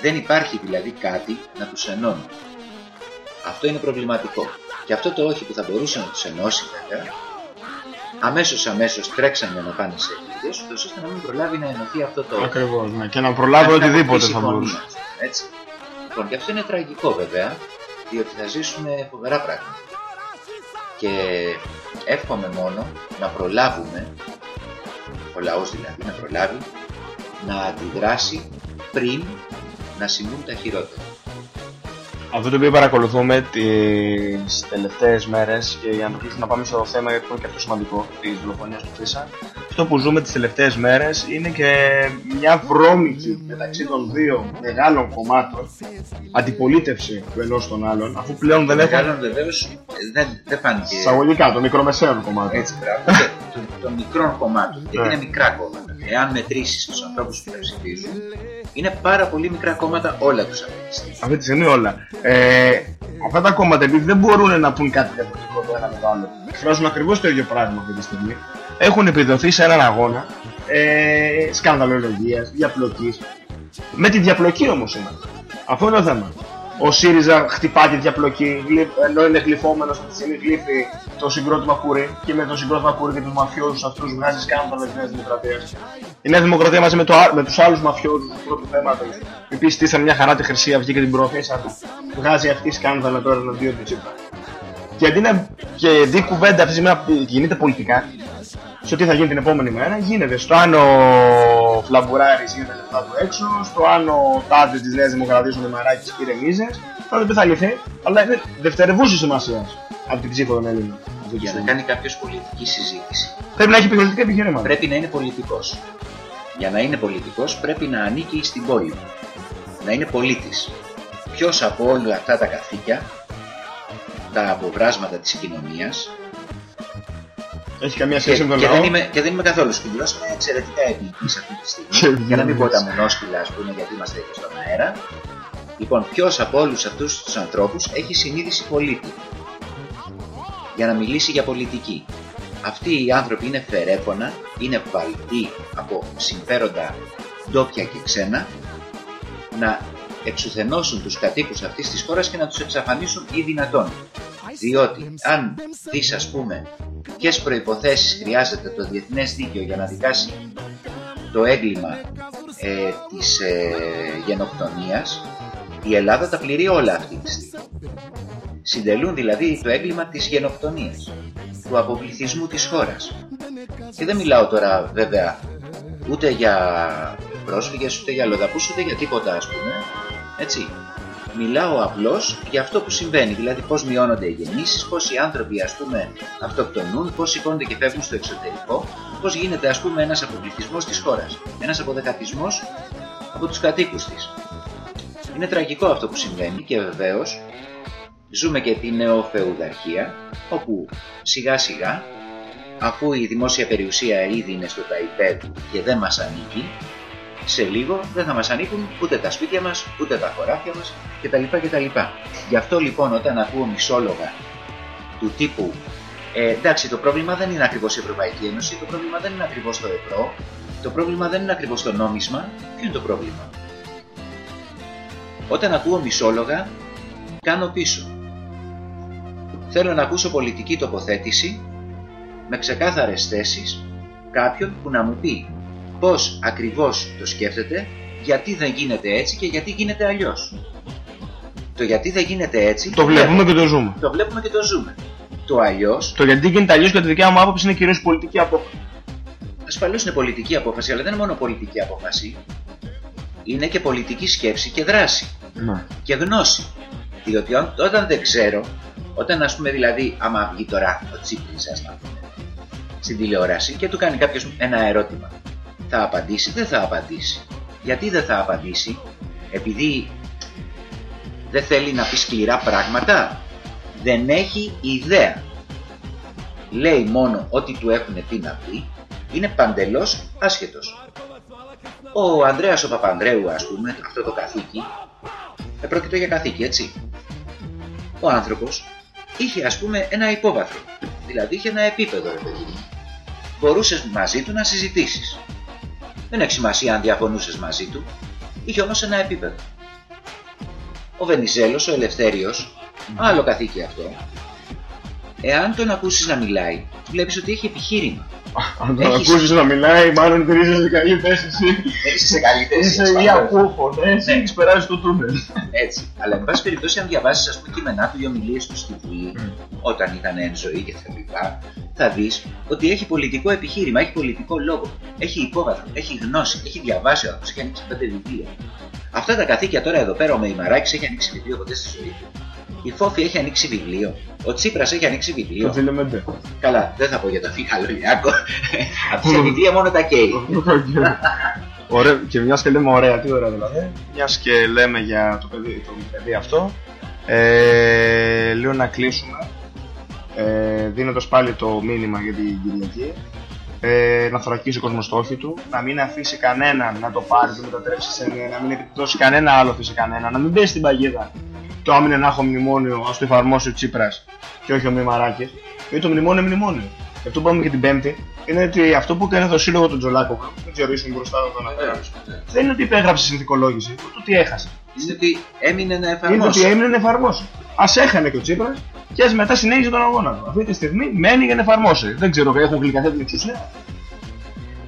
Δεν υπάρχει δηλαδή κάτι να τους ενώνει. Αυτό είναι προβληματικό. Και αυτό το όχι που θα μπορούσε να τους ενώσει βέβαια, αμέσως αμέσως τρέξαν για να πάνε σε εκλογές, ούτως ώστε να μην προλάβει να ενωθεί αυτό το όχι. Ακριβώς, ναι. Και να προλάβει Κάποια οτιδήποτε μορφή θα μπορούσε. συμφωνίας, Έτσι. Λοιπόν, και αυτό είναι τραγικό βέβαια, διότι θα ζήσουμε φοβερά πράγματα. Και εύχομαι μόνο να προλάβουμε, ο λαός δηλαδή, να προλάβει να αντιδράσει πριν να συμβούν τα χειρότερα. Αυτό το οποίο παρακολουθούμε τις τελευταίες μέρες και για να κλείσουμε να πάμε στο θέμα γιατί είναι και αυτό σημαντικό της δολοφονίας του Φίσα αυτό που ζούμε τις τελευταίες μέρες είναι και μια βρώμικη μεταξύ των δύο μεγάλων κομμάτων αντιπολίτευση του ενός των άλλων αφού πλέον δεν Το έχουν μεγάλο βεβαίως δεν, δεν φάνηκε. Εισαγωγικά των μικρομεσαίων κομμάτων έτσι μπράβο, και των, των μικρών κομμάτων, γιατί Ναι. είναι μικρά κόμματα. Εάν μετρήσεις τους ανθρώπους που τα ψηφίζουν, είναι πάρα πολύ μικρά κόμματα όλα τους αυτή τη στιγμή. αυτή τη στιγμή όλα ε, αυτά τα κόμματα επειδή δεν μπορούν να πούν κάτι διαφορετικό το ένα με το άλλο εκφράζουν ακριβώς το ίδιο πράγμα αυτή τη στιγμή έχουν επιδοθεί σε έναν αγώνα ε, σκανδαλολογίας, διαπλοκής με τη διαπλοκή όμως είναι αυτό είναι το θέμα ο ΣΥΡΙΖΑ χτυπά τη διαπλοκή γλυ- ενώ είναι γλυφόμενος αυτή τη στιγμή γλύφει το συγκρότημα Κούρη και με το συγκρότημα Κούρη και τους μαφιόζους αυτούς βγάζει σκάνδαλα της Νέας Δημοκρατίας. Η Νέα Δημοκρατία μαζί με, το, α- με τους άλλους μαφιόζους του πρώτου θέματος, οι οποίοι στήσαν μια χαρά τη Χρυσή Αυγή και την προωθήσαν, βγάζει αυτή σκάνδαλα τώρα εναντίον του Τσίπρα. Και αντί, να, και αντί η κουβέντα αυτή τη στιγμή να γίνεται πολιτικά, στο τι θα γίνει την επόμενη μέρα, γίνεται στο αν ο Φλαμπουράρης γίνεται λεφτά του έξω, στο αν ο τάδες της Νέας Δημοκρατίας ο Δεμαράκης πήρε μίζες, θα δεν θα λυθεί, αλλά είναι δευτερευούση σημασία από την ψήφο των Ελλήνων. αυτή τη Για να στιγμή. κάνει κάποιος πολιτική συζήτηση, Πρέπει να έχει επιχειρηματικά επιχειρήματα. πρέπει να είναι πολιτικός. Για να είναι πολιτικός πρέπει να ανήκει στην πόλη. Να είναι πολίτης. Ποιος από όλα αυτά τα καθήκια, τα αποβράσματα της κοινωνίας, Έχει καμία και, σχέση με τον και, λαό. δεν είμαι, και δεν είμαι καθόλου σκληρός, είμαι εξαιρετικά ευγενής αυτή τη στιγμή. για να μην πω τα μονόσκυλα, ας πούμε, γιατί είμαστε και στον αέρα. Λοιπόν, ποιος από όλους αυτούς τους ανθρώπους έχει συνείδηση πολίτη; Για να μιλήσει για πολιτική. Αυτοί οι άνθρωποι είναι φερέφωνα, είναι βαλτοί από συμφέροντα ντόπια και ξένα να εξουθενώσουν τους κατοίκους αυτής της χώρας και να τους εξαφανίσουν ή δυνατόν. Διότι αν δεις ας πούμε ποιες προϋποθέσεις χρειάζεται το διεθνές δίκαιο για να δικάσει το έγκλημα ε, της ε, γενοκτονίας, η Ελλάδα τα πληρεί όλα αυτή τη στιγμή. Συντελούν δηλαδή το έγκλημα της γενοκτονίας, του αποπληθισμού της χώρας. Και δεν μιλάω τώρα βέβαια ούτε για πρόσφυγες, ούτε για λοδαπούς, ούτε για τίποτα ας πούμε. Έτσι. Μιλάω απλώς για αυτό που συμβαίνει, δηλαδή πώς μειώνονται οι γεννήσεις, πώς οι άνθρωποι ας πούμε αυτοκτονούν, πώς σηκώνονται και φεύγουν στο εξωτερικό, πώς γίνεται ας πούμε ένας αποπληθισμός της χώρας, ένας αποδεκατισμός από τους κατοίκους της. Είναι τραγικό αυτό που συμβαίνει και βεβαίως ζούμε και την νεοφεουδαρχία όπου σιγά σιγά αφού η δημόσια περιουσία ήδη είναι στο ταϊπέ του και δεν μας ανήκει σε λίγο δεν θα μας ανήκουν ούτε τα σπίτια μας, ούτε τα χωράφια μας κτλ. κτλ. Γι' αυτό λοιπόν όταν ακούω μισόλογα του τύπου ε, εντάξει το πρόβλημα δεν είναι ακριβώς η Ευρωπαϊκή Ένωση, το πρόβλημα δεν είναι ακριβώς το ευρώ, το πρόβλημα δεν είναι ακριβώς το νόμισμα, ποιο είναι το πρόβλημα; Όταν ακούω μισόλογα κάνω πίσω. Θέλω να ακούσω πολιτική τοποθέτηση με ξεκάθαρες θέσεις κάποιον που να μου πει πώς ακριβώς το σκέφτεται, γιατί δεν γίνεται έτσι και γιατί γίνεται αλλιώς. Το γιατί δεν γίνεται έτσι Το βλέπουμε και το ζούμε. το βλέπουμε και το ζούμε. Το αλλιώς Το γιατί γίνεται αλλιώς κατά τη δικιά μου άποψη είναι κυρίως πολιτική απόφαση. ασφαλώς είναι πολιτική απόφαση, αλλά δεν είναι μόνο πολιτική απόφαση. Είναι και πολιτική σκέψη και δράση. Ναι. και γνώση. Διότι ό- όταν δεν ξέρω, όταν ας πούμε δηλαδή, άμα βγει τώρα ο Τσίπρης, ας πούμε, στην τηλεόραση και του κάνει κάποιος ένα ερώτημα, θα απαντήσει, δεν θα απαντήσει. Γιατί δεν θα απαντήσει, επειδή δεν θέλει να πει σκληρά πράγματα, δεν έχει ιδέα. Λέει μόνο ό,τι του έχουν πει να πει, είναι παντελώς άσχετος. Ο Ανδρέας ο Παπανδρέου, ας πούμε, αυτό το καθήκη, ε, πρόκειται για καθήκη, έτσι. Ο άνθρωπος είχε ας πούμε ένα υπόβαθρο, δηλαδή είχε ένα επίπεδο ρε παιδί μου. Μπορούσες μαζί του να συζητήσεις. Δεν έχει σημασία αν διαφωνούσες μαζί του. Είχε όμως ένα επίπεδο. Ο Βενιζέλος, ο Ελευθέριος, άλλο καθήκη αυτό. Εάν τον ακούσεις να μιλάει, βλέπεις ότι έχει επιχείρημα. Αν τον Έχεις- ακούσεις να μιλάει, μάλλον δεν είσαι σε καλή θέση εσύ. Είσαι σε καλή θέση. Είσαι ασφαλώς. ή ακούφωνες, Ναι. έχεις περάσει το τούνελ. Έτσι. Αλλά, εν πάση περιπτώσει, αν διαβάσεις, ας πούμε, κείμενά του ή ομιλίε του στη Βουλή, όταν ήταν εν ζωή και τα λοιπά, θα δεις ότι έχει πολιτικό επιχείρημα, έχει πολιτικό λόγο, έχει υπόβαθρο, έχει γνώση, έχει διαβάσει ο άνθρωπος, έχει ανοίξει πέντε βιβλία. Αυτά τα καθήκια τώρα εδώ πέρα, ο Μεϊμαράκης έχει ανοίξει βιβλίο ποτέ στη ζωή του. Η Φόφη έχει ανοίξει βιβλίο. Ο Τσίπρας έχει ανοίξει Το βιβλίο. Τζιλεμέντε. Καλά, δεν θα πω για τον Φιχαλολιάκο. Από τα βιβλία μόνο τα καίει. Ωραία, και μια και λέμε ωραία, τι ωραία δηλαδή. Μια και λέμε για το παιδί, το παιδί αυτό, ε, λέω να κλείσουμε. Ε, Δίνοντας πάλι το μήνυμα για την Κυριακή. Ε, να θωρακίσει ο κόσμος το όχι του, να μην αφήσει κανέναν να το πάρει, το μετατρέψει σε ένα, να μην επιδώσει κανένα άλλο σε κανένα, να μην πέσει στην παγίδα. Το άμυνε να έχω μνημόνιο, ας το εφαρμόσει ο Τσίπρας και όχι ο Μημαράκης. Γιατί το μνημόνιο είναι μνημόνιο. Και αυτό που είπαμε και την Πέμπτη είναι ότι αυτό που έκανε το σύλλογο του Τζολάκο, δεν ξέρω ήσουν μπροστά να το αναφέρω. δεν είναι ότι υπέγραψε συνθηκολόγηση, ούτε ότι έχασε. Είναι ότι έμεινε να Είναι ότι εφαρμόσει. έμεινε να εφαρμόσει. Α έχανε και ο Τσίπρας και ας μετά συνέχισε τον αγώνα του. Αυτή τη στιγμή μένει για να εφαρμόσει. Δεν ξέρω, έχουν γλυκαθεί την εξουσία.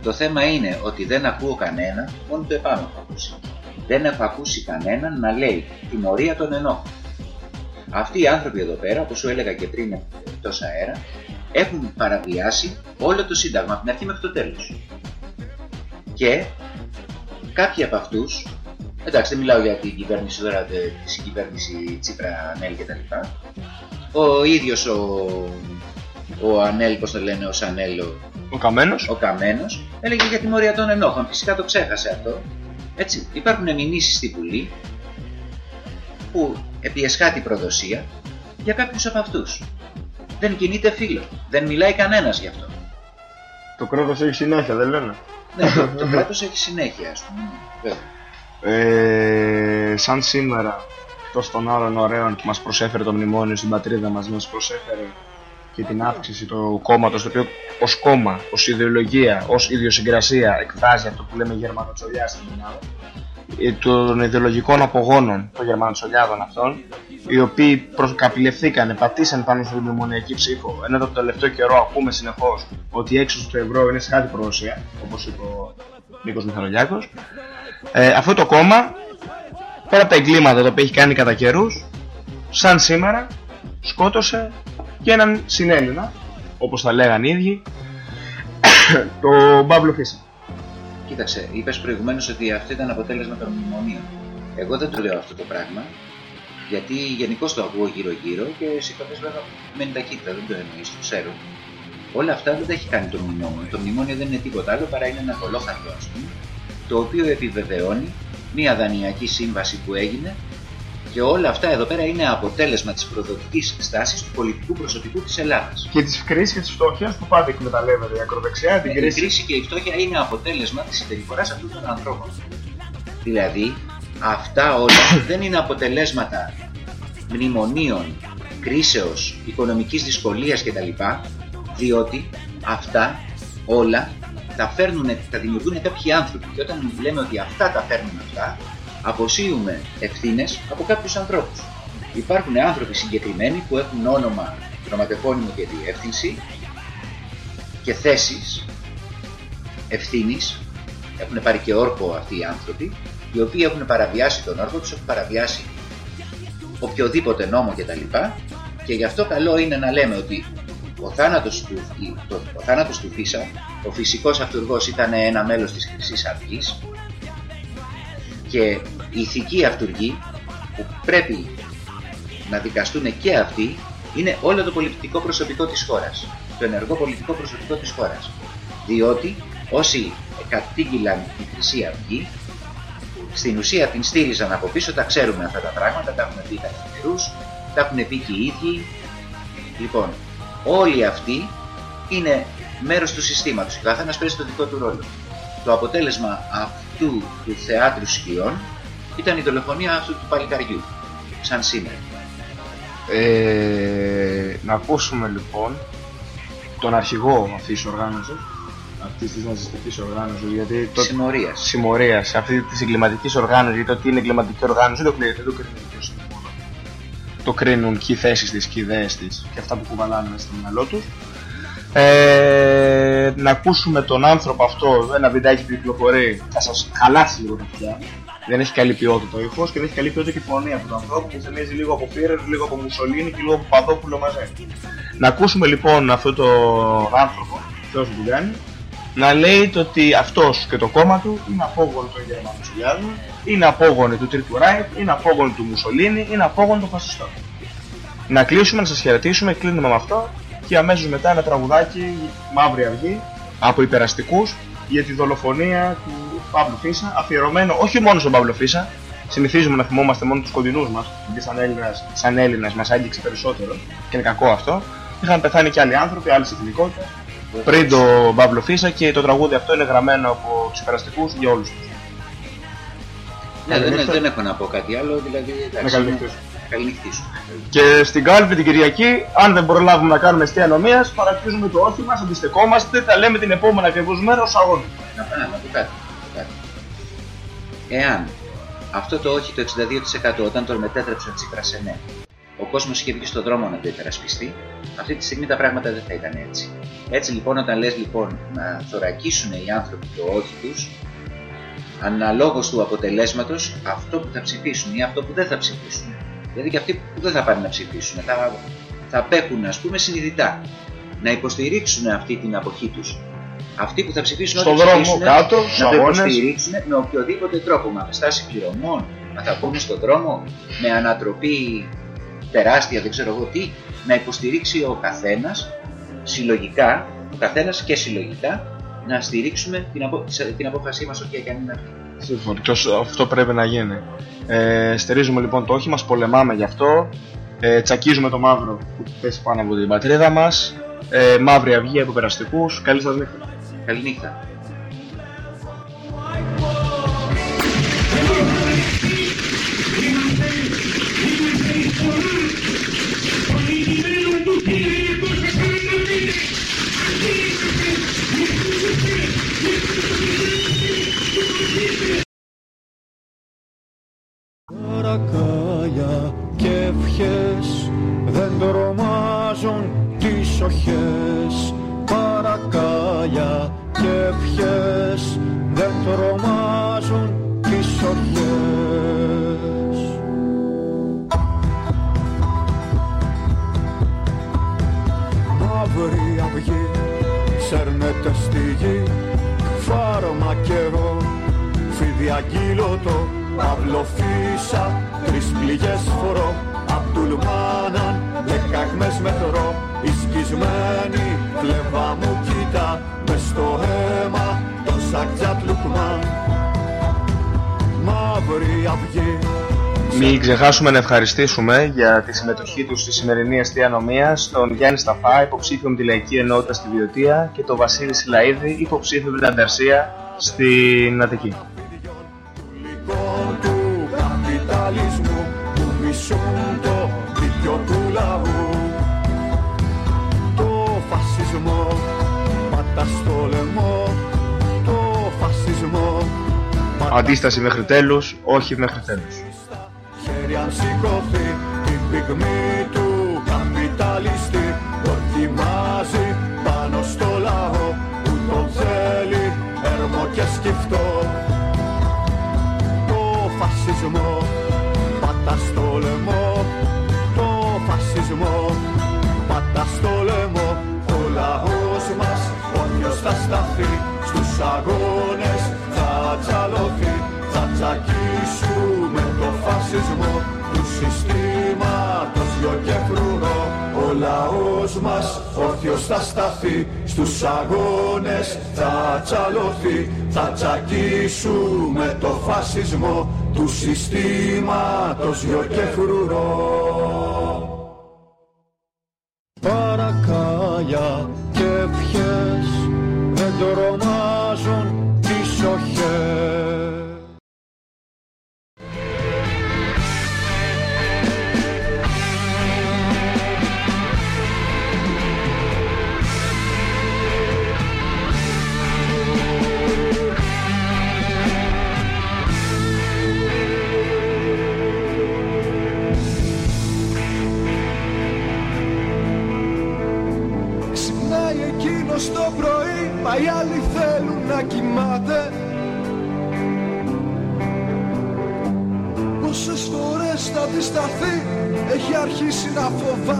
Το θέμα είναι ότι δεν ακούω κανένα, μόνο το επάνω έχω ακούσει. Δεν έχω ακούσει κανέναν να λέει τιμωρία των ενόχων. Αυτοί οι άνθρωποι εδώ πέρα, όπως σου έλεγα και πριν εκτός αέρα, έχουν παραβιάσει όλο το Σύνταγμα από την αρχή μέχρι το τέλος. Και κάποιοι από αυτούς, εντάξει δεν μιλάω για την κυβέρνηση τώρα, δε- της συγκυβέρνηση Τσίπρα, Ανέλ κτλ. Ο ίδιος ο, ο Ανέλ, πώς το λένε, ο Σανέλο, Ο Καμένος. ο Καμένος έλεγε για τιμωρία των ενόχων. Φυσικά το ξέχασε αυτό. Έτσι, υπάρχουν μηνύσεις στη Βουλή που επί εσχάτη προδοσία για κάποιους από αυτούς. Δεν κινείται φίλος. Δεν μιλάει κανένας γι' αυτό. Το κράτος έχει συνέχεια, δεν λένε. Ναι, το, το κράτος έχει συνέχεια, ας πούμε. Βέβαια. Ε, σαν σήμερα, εκτός των άλλων ωραίων που μας προσέφερε το μνημόνιο στην πατρίδα μας, μας προσέφερε και την αύξηση του κόμματος, το οποίο ως κόμμα, ως ιδεολογία, ως ιδιοσυγκρασία εκφράζει αυτό που λέμε γερμανοτσολιά στην Ελλάδα, ε, των ιδεολογικών απογόνων των γερμανοτσολιάδων αυτών, οι οποίοι προκαπηλευθήκανε, πατήσαν πάνω στη μνημονιακή ψήφο, ενώ το τελευταίο καιρό ακούμε συνεχώς ότι η έξοδος του ευρώ είναι σε κάτι προδοσία, όπως είπε ο Νίκος Μιχαλολιάκος, ε, αυτό το κόμμα, πέρα από τα εγκλήματα τα οποία έχει κάνει κατά καιρούς, σαν σήμερα, σκότωσε και έναν συνέλληνα, όπως θα λέγαν οι ίδιοι, το Παύλο Φίσα. Κοίταξε, είπες προηγουμένως ότι αυτό ήταν αποτέλεσμα των μνημονίων. Εγώ δεν το λέω αυτό το πράγμα, γιατί γενικώ το ακούω γύρω-γύρω και σηκωθέ βέβαια με την ταχύτητα, δεν το εννοείς, το ξέρω. Όλα αυτά δεν τα έχει κάνει το μνημόνιο. Το μνημόνιο δεν είναι τίποτα άλλο παρά είναι ένα κολόχαρτο, ας πούμε, το οποίο επιβεβαιώνει μια δανειακή σύμβαση που έγινε και όλα αυτά εδώ πέρα είναι αποτέλεσμα της προδοτικής στάσης του πολιτικού προσωπικού της Ελλάδας. Και της κρίσης και της φτώχειας που πάντα εκμεταλλεύεται η ακροδεξιά, την Η κρίση. κρίση και η φτώχεια είναι αποτέλεσμα της συμπεριφοράς αυτών των ανθρώπων. Δηλαδή, αυτά όλα δεν είναι αποτελέσματα μνημονίων, κρίσεως, οικονομικής δυσκολίας κτλ. Διότι αυτά όλα τα, φέρνουν, τα δημιουργούν κάποιοι άνθρωποι. Και όταν λέμε ότι αυτά τα φέρνουν αυτά, αποσύουμε ευθύνες από κάποιους ανθρώπους. Υπάρχουν άνθρωποι συγκεκριμένοι που έχουν όνομα, ονοματεπώνυμο και διεύθυνση και θέσεις ευθύνης, έχουν πάρει και όρκο αυτοί οι άνθρωποι, οι οποίοι έχουν παραβιάσει τον όρκο τους, έχουν παραβιάσει οποιοδήποτε νόμο κτλ. Και γι' αυτό καλό είναι να λέμε ότι ο θάνατος του, η- το, ο θάνατος του Φίσα, ο φυσικός αυτούργος ήταν ένα μέλος της Χρυσής Αυγής και οι ηθικοί αυτούργοι που πρέπει να δικαστούν και αυτοί είναι όλο το πολιτικό προσωπικό της χώρας, το ενεργό πολιτικό προσωπικό της χώρας. Διότι όσοι κατήγγυλαν τη Χρυσή Αυγή, στην ουσία την στήριζαν από πίσω, τα ξέρουμε αυτά τα πράγματα, τα έχουν πει τα καθημερούς, τα έχουν πει και οι ίδιοι. Λοιπόν, όλοι αυτοί είναι μέρος του συστήματος, ο καθένας παίζει το δικό του ρόλο. Το αποτέλεσμα αυτού του θεάτρου σκιών ήταν η δολοφονία αυτού του παλικαριού, σαν σήμερα. Ε, να ακούσουμε λοιπόν τον αρχηγό αυτής της οργάνωσης, αυτής της ναζιστικής οργάνωσης. Γιατί το... Συμμορίας. Συμμορίας. Αυτή της εγκληματικής οργάνωσης. Γιατί το τι είναι εγκληματική οργάνωση δεν το κρίνει. Δεν το κρίνει ποιος είναι μόνο. Το κρίνουν και οι θέσεις της και οι ιδέες της και αυτά που κουβαλάνε μέσα στο μυαλό τους. Ε, να ακούσουμε τον άνθρωπο αυτό, ένα βιντεάκι που κυκλοφορεί, θα σας χαλάσει λίγο τα αυτιά. Δεν έχει καλή ποιότητα ο ήχος και δεν έχει καλή ποιότητα και η φωνή από τον ανθρώπου που θυμίζει λίγο από Φίρερ, λίγο από Μουσολίνη και λίγο από Παδόπουλο μαζί. Να ακούσουμε λοιπόν αυτό το άνθρωπο, ποιος που την κάνει, να λέει το ότι αυτός και το κόμμα του είναι απόγονο των Γερμανοσυλιάδων, είναι απόγονοι του Τρίτου Ράιτ, είναι απόγονοι του Μουσολίνη, είναι απόγονοι των Φασιστών. Να κλείσουμε, να σας χαιρετήσουμε, κλείνουμε με αυτό και αμέσως μετά ένα τραγουδάκι Μαύρη Αυγή από υπεραστικούς για τη δολοφονία του Παύλου Φίσα, αφιερωμένο όχι μόνο στον Παύλο Φίσα, συνηθίζουμε να θυμόμαστε μόνο τους κοντινούς μας, γιατί σαν Έλληνας σαν Έλληνας μας άγγιξε περισσότερο και είναι κακό αυτό. Είχαν πεθάνει και άλλοι άνθρωποι, άλλε εθνικότητε, πριν τον Παύλο Φίσα και το τραγούδι αυτό είναι γραμμένο από τους υπεραστικούς για όλους του. Ναι, δεν, δεν έχω να πω κάτι άλλο, δηλαδή εντάξει, καλή είναι- νύχτα. καλή νύχτα σου. Και στην κάλπη την Κυριακή, αν δεν προλάβουμε να κάνουμε αστεία ανομίας, παρακτήσουμε το όχημα, μας, αντιστεκόμαστε, τα λέμε την επόμενη ακριβώς μέρα ως αγώνα. Να, να, να πω κάτι. να πω κάτι. Εάν αυτό το όχι το 62% όταν το μετέτρεψε ο Τσίπρας σε ναι, ο κόσμος είχε βγει στον δρόμο να το υπερασπιστεί, αυτή τη στιγμή τα πράγματα δεν θα ήταν έτσι. Έτσι λοιπόν, όταν λες λοιπόν να θωρακίσουν οι άνθρωποι το όχι τους, αναλόγως του αποτελέσματος, αυτό που θα ψηφίσουν ή αυτό που δεν θα ψηφίσουν. Δηλαδή και αυτοί που δεν θα πάνε να ψηφίσουν, θα, θα απέχουν ας πούμε συνειδητά να υποστηρίξουν αυτή την αποχή τους. Αυτοί που θα ψηφίσουν Στον ό,τι δρόμο, ψηφίσουν, κάτω, να στους το αγώνες. υποστηρίξουν με οποιοδήποτε τρόπο, με στάση πληρωμών, να θα μπουν στον δρόμο, με ανατροπή τεράστια, δεν ξέρω εγώ τι, να υποστηρίξει ο καθένας συλλογικά, ο καθένας και συλλογικά, να στηρίξουμε την, απο... την απόφασή μας, όποια και αν είναι αυτή. Σύμφωνοι. Και ως- αυτό πρέπει να γίνει. Ε, στερίζουμε λοιπόν το όχι μας, πολεμάμε γι' αυτό. Ε, τσακίζουμε το μαύρο που πέσει πάνω από την πατρίδα μας. Ε, μαύρη αυγή από περαστικούς. Καλή σας νύχτα. Καληνύχτα. Παρακάλια ξεχάσουμε να ευχαριστήσουμε για τη συμμετοχή τους στη σημερινή αστεία νομία τον Γιάννη Σταφά, υποψήφιο με τη Λαϊκή Ενότητα στη Βιωτία και τον Βασίλη Σιλαίδη, υποψήφιο με την Ανταρσία στην Αττική. υλικό του καπιταλισμού που μισούν το δίκιο του λαού το φασισμό πατά στο λαιμό το φασισμό πατά Αντίσταση μέχρι τέλους, όχι μέχρι τέλους. Χέρι αν σηκωθεί την πυγμή του καπιταλιστή. Δοκιμάζει πάνω στο λαό που τον θέλει έρμο και σκυφτό. Το φασισμό πατά στο λαιμό το φασισμό πατά στο λαιμό. Ο λαός μας όποιος θα σταθεί στους αγώνες θα τσαλωθεί θα τσακίσουμε το φασισμό. του συστήματος γιο και φρουρό ο λαός μας όρθιος θα σταθεί στους αγώνες θα τσαλωθεί. Θα τσακίσουμε το φασισμό του συστήματος γιο και φρουρό. Παρακάλια αρχίσει να φοβάται Σχολή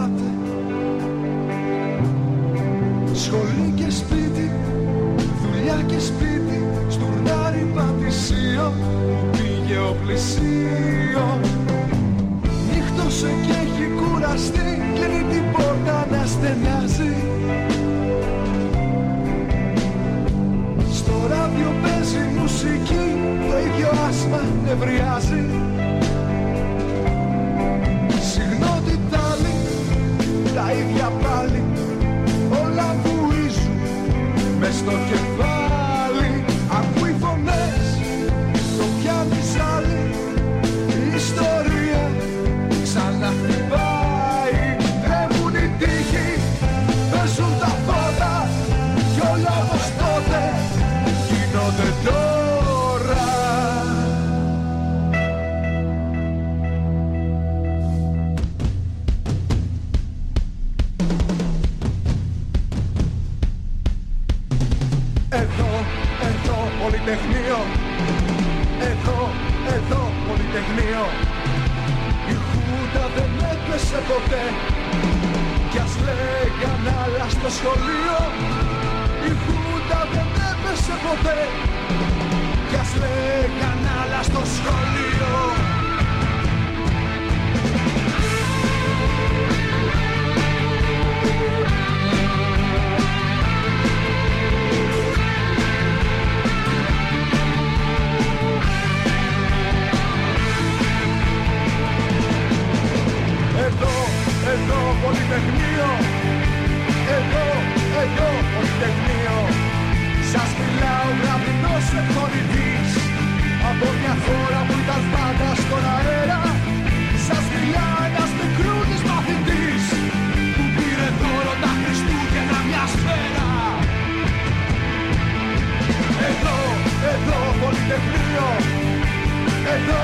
Εδώ,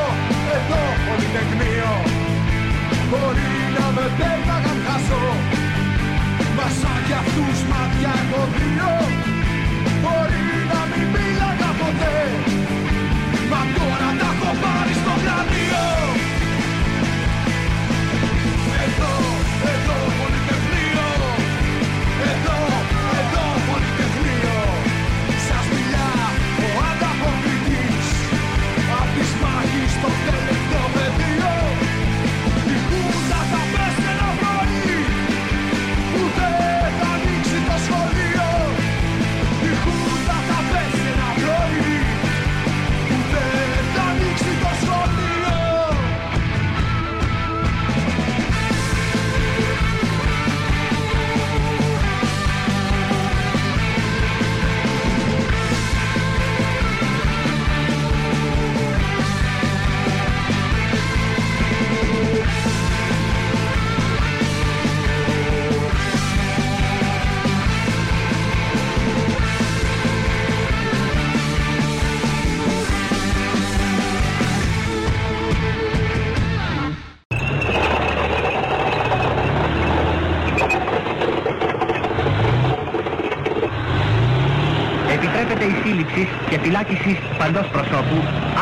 εδώ πολυτεχνείο. Μπορεί να με πέταγαν χάσω Μα σαν κι αυτούς μάτια έχω δύο Μπορεί να μην μίλαγα ποτέ. Μα τώρα τα έχω πάρει στο πλανείο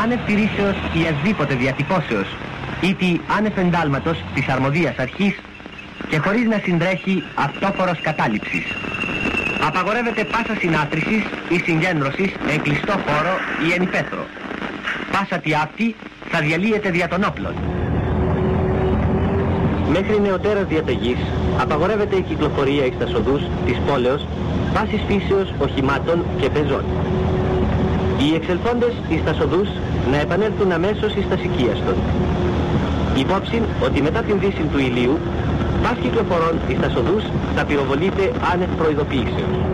άνευ τηρήσεως ή ασδήποτε διατυπώσεως ή τη άνευ εντάλματος της αρμοδίας αρχής και χωρίς να συντρέχει αυτόφορος κατάληψης. Απαγορεύεται πάσα συνάθρησης ή συγκέντρωσης εν κλειστό χώρο ή εν υπαίθρο. Πάσα τι αυτή θα διαλύεται δια των όπλων. Μέχρι νεωτέρας διαταγής απαγορεύεται η κυκλοφορία εις τας οδούς της πόλεως πάσης φύσεως οχημάτων και πεζών. Οι εξελθόντες εις τας οδούς να επανέλθουν αμέσως εις τας οικίαστον. Υπόψη ότι μετά την δύση του ηλίου πας κυκλοφορών εις τας οδούς θα πυροβολείται άνευ προειδοποιήσεως.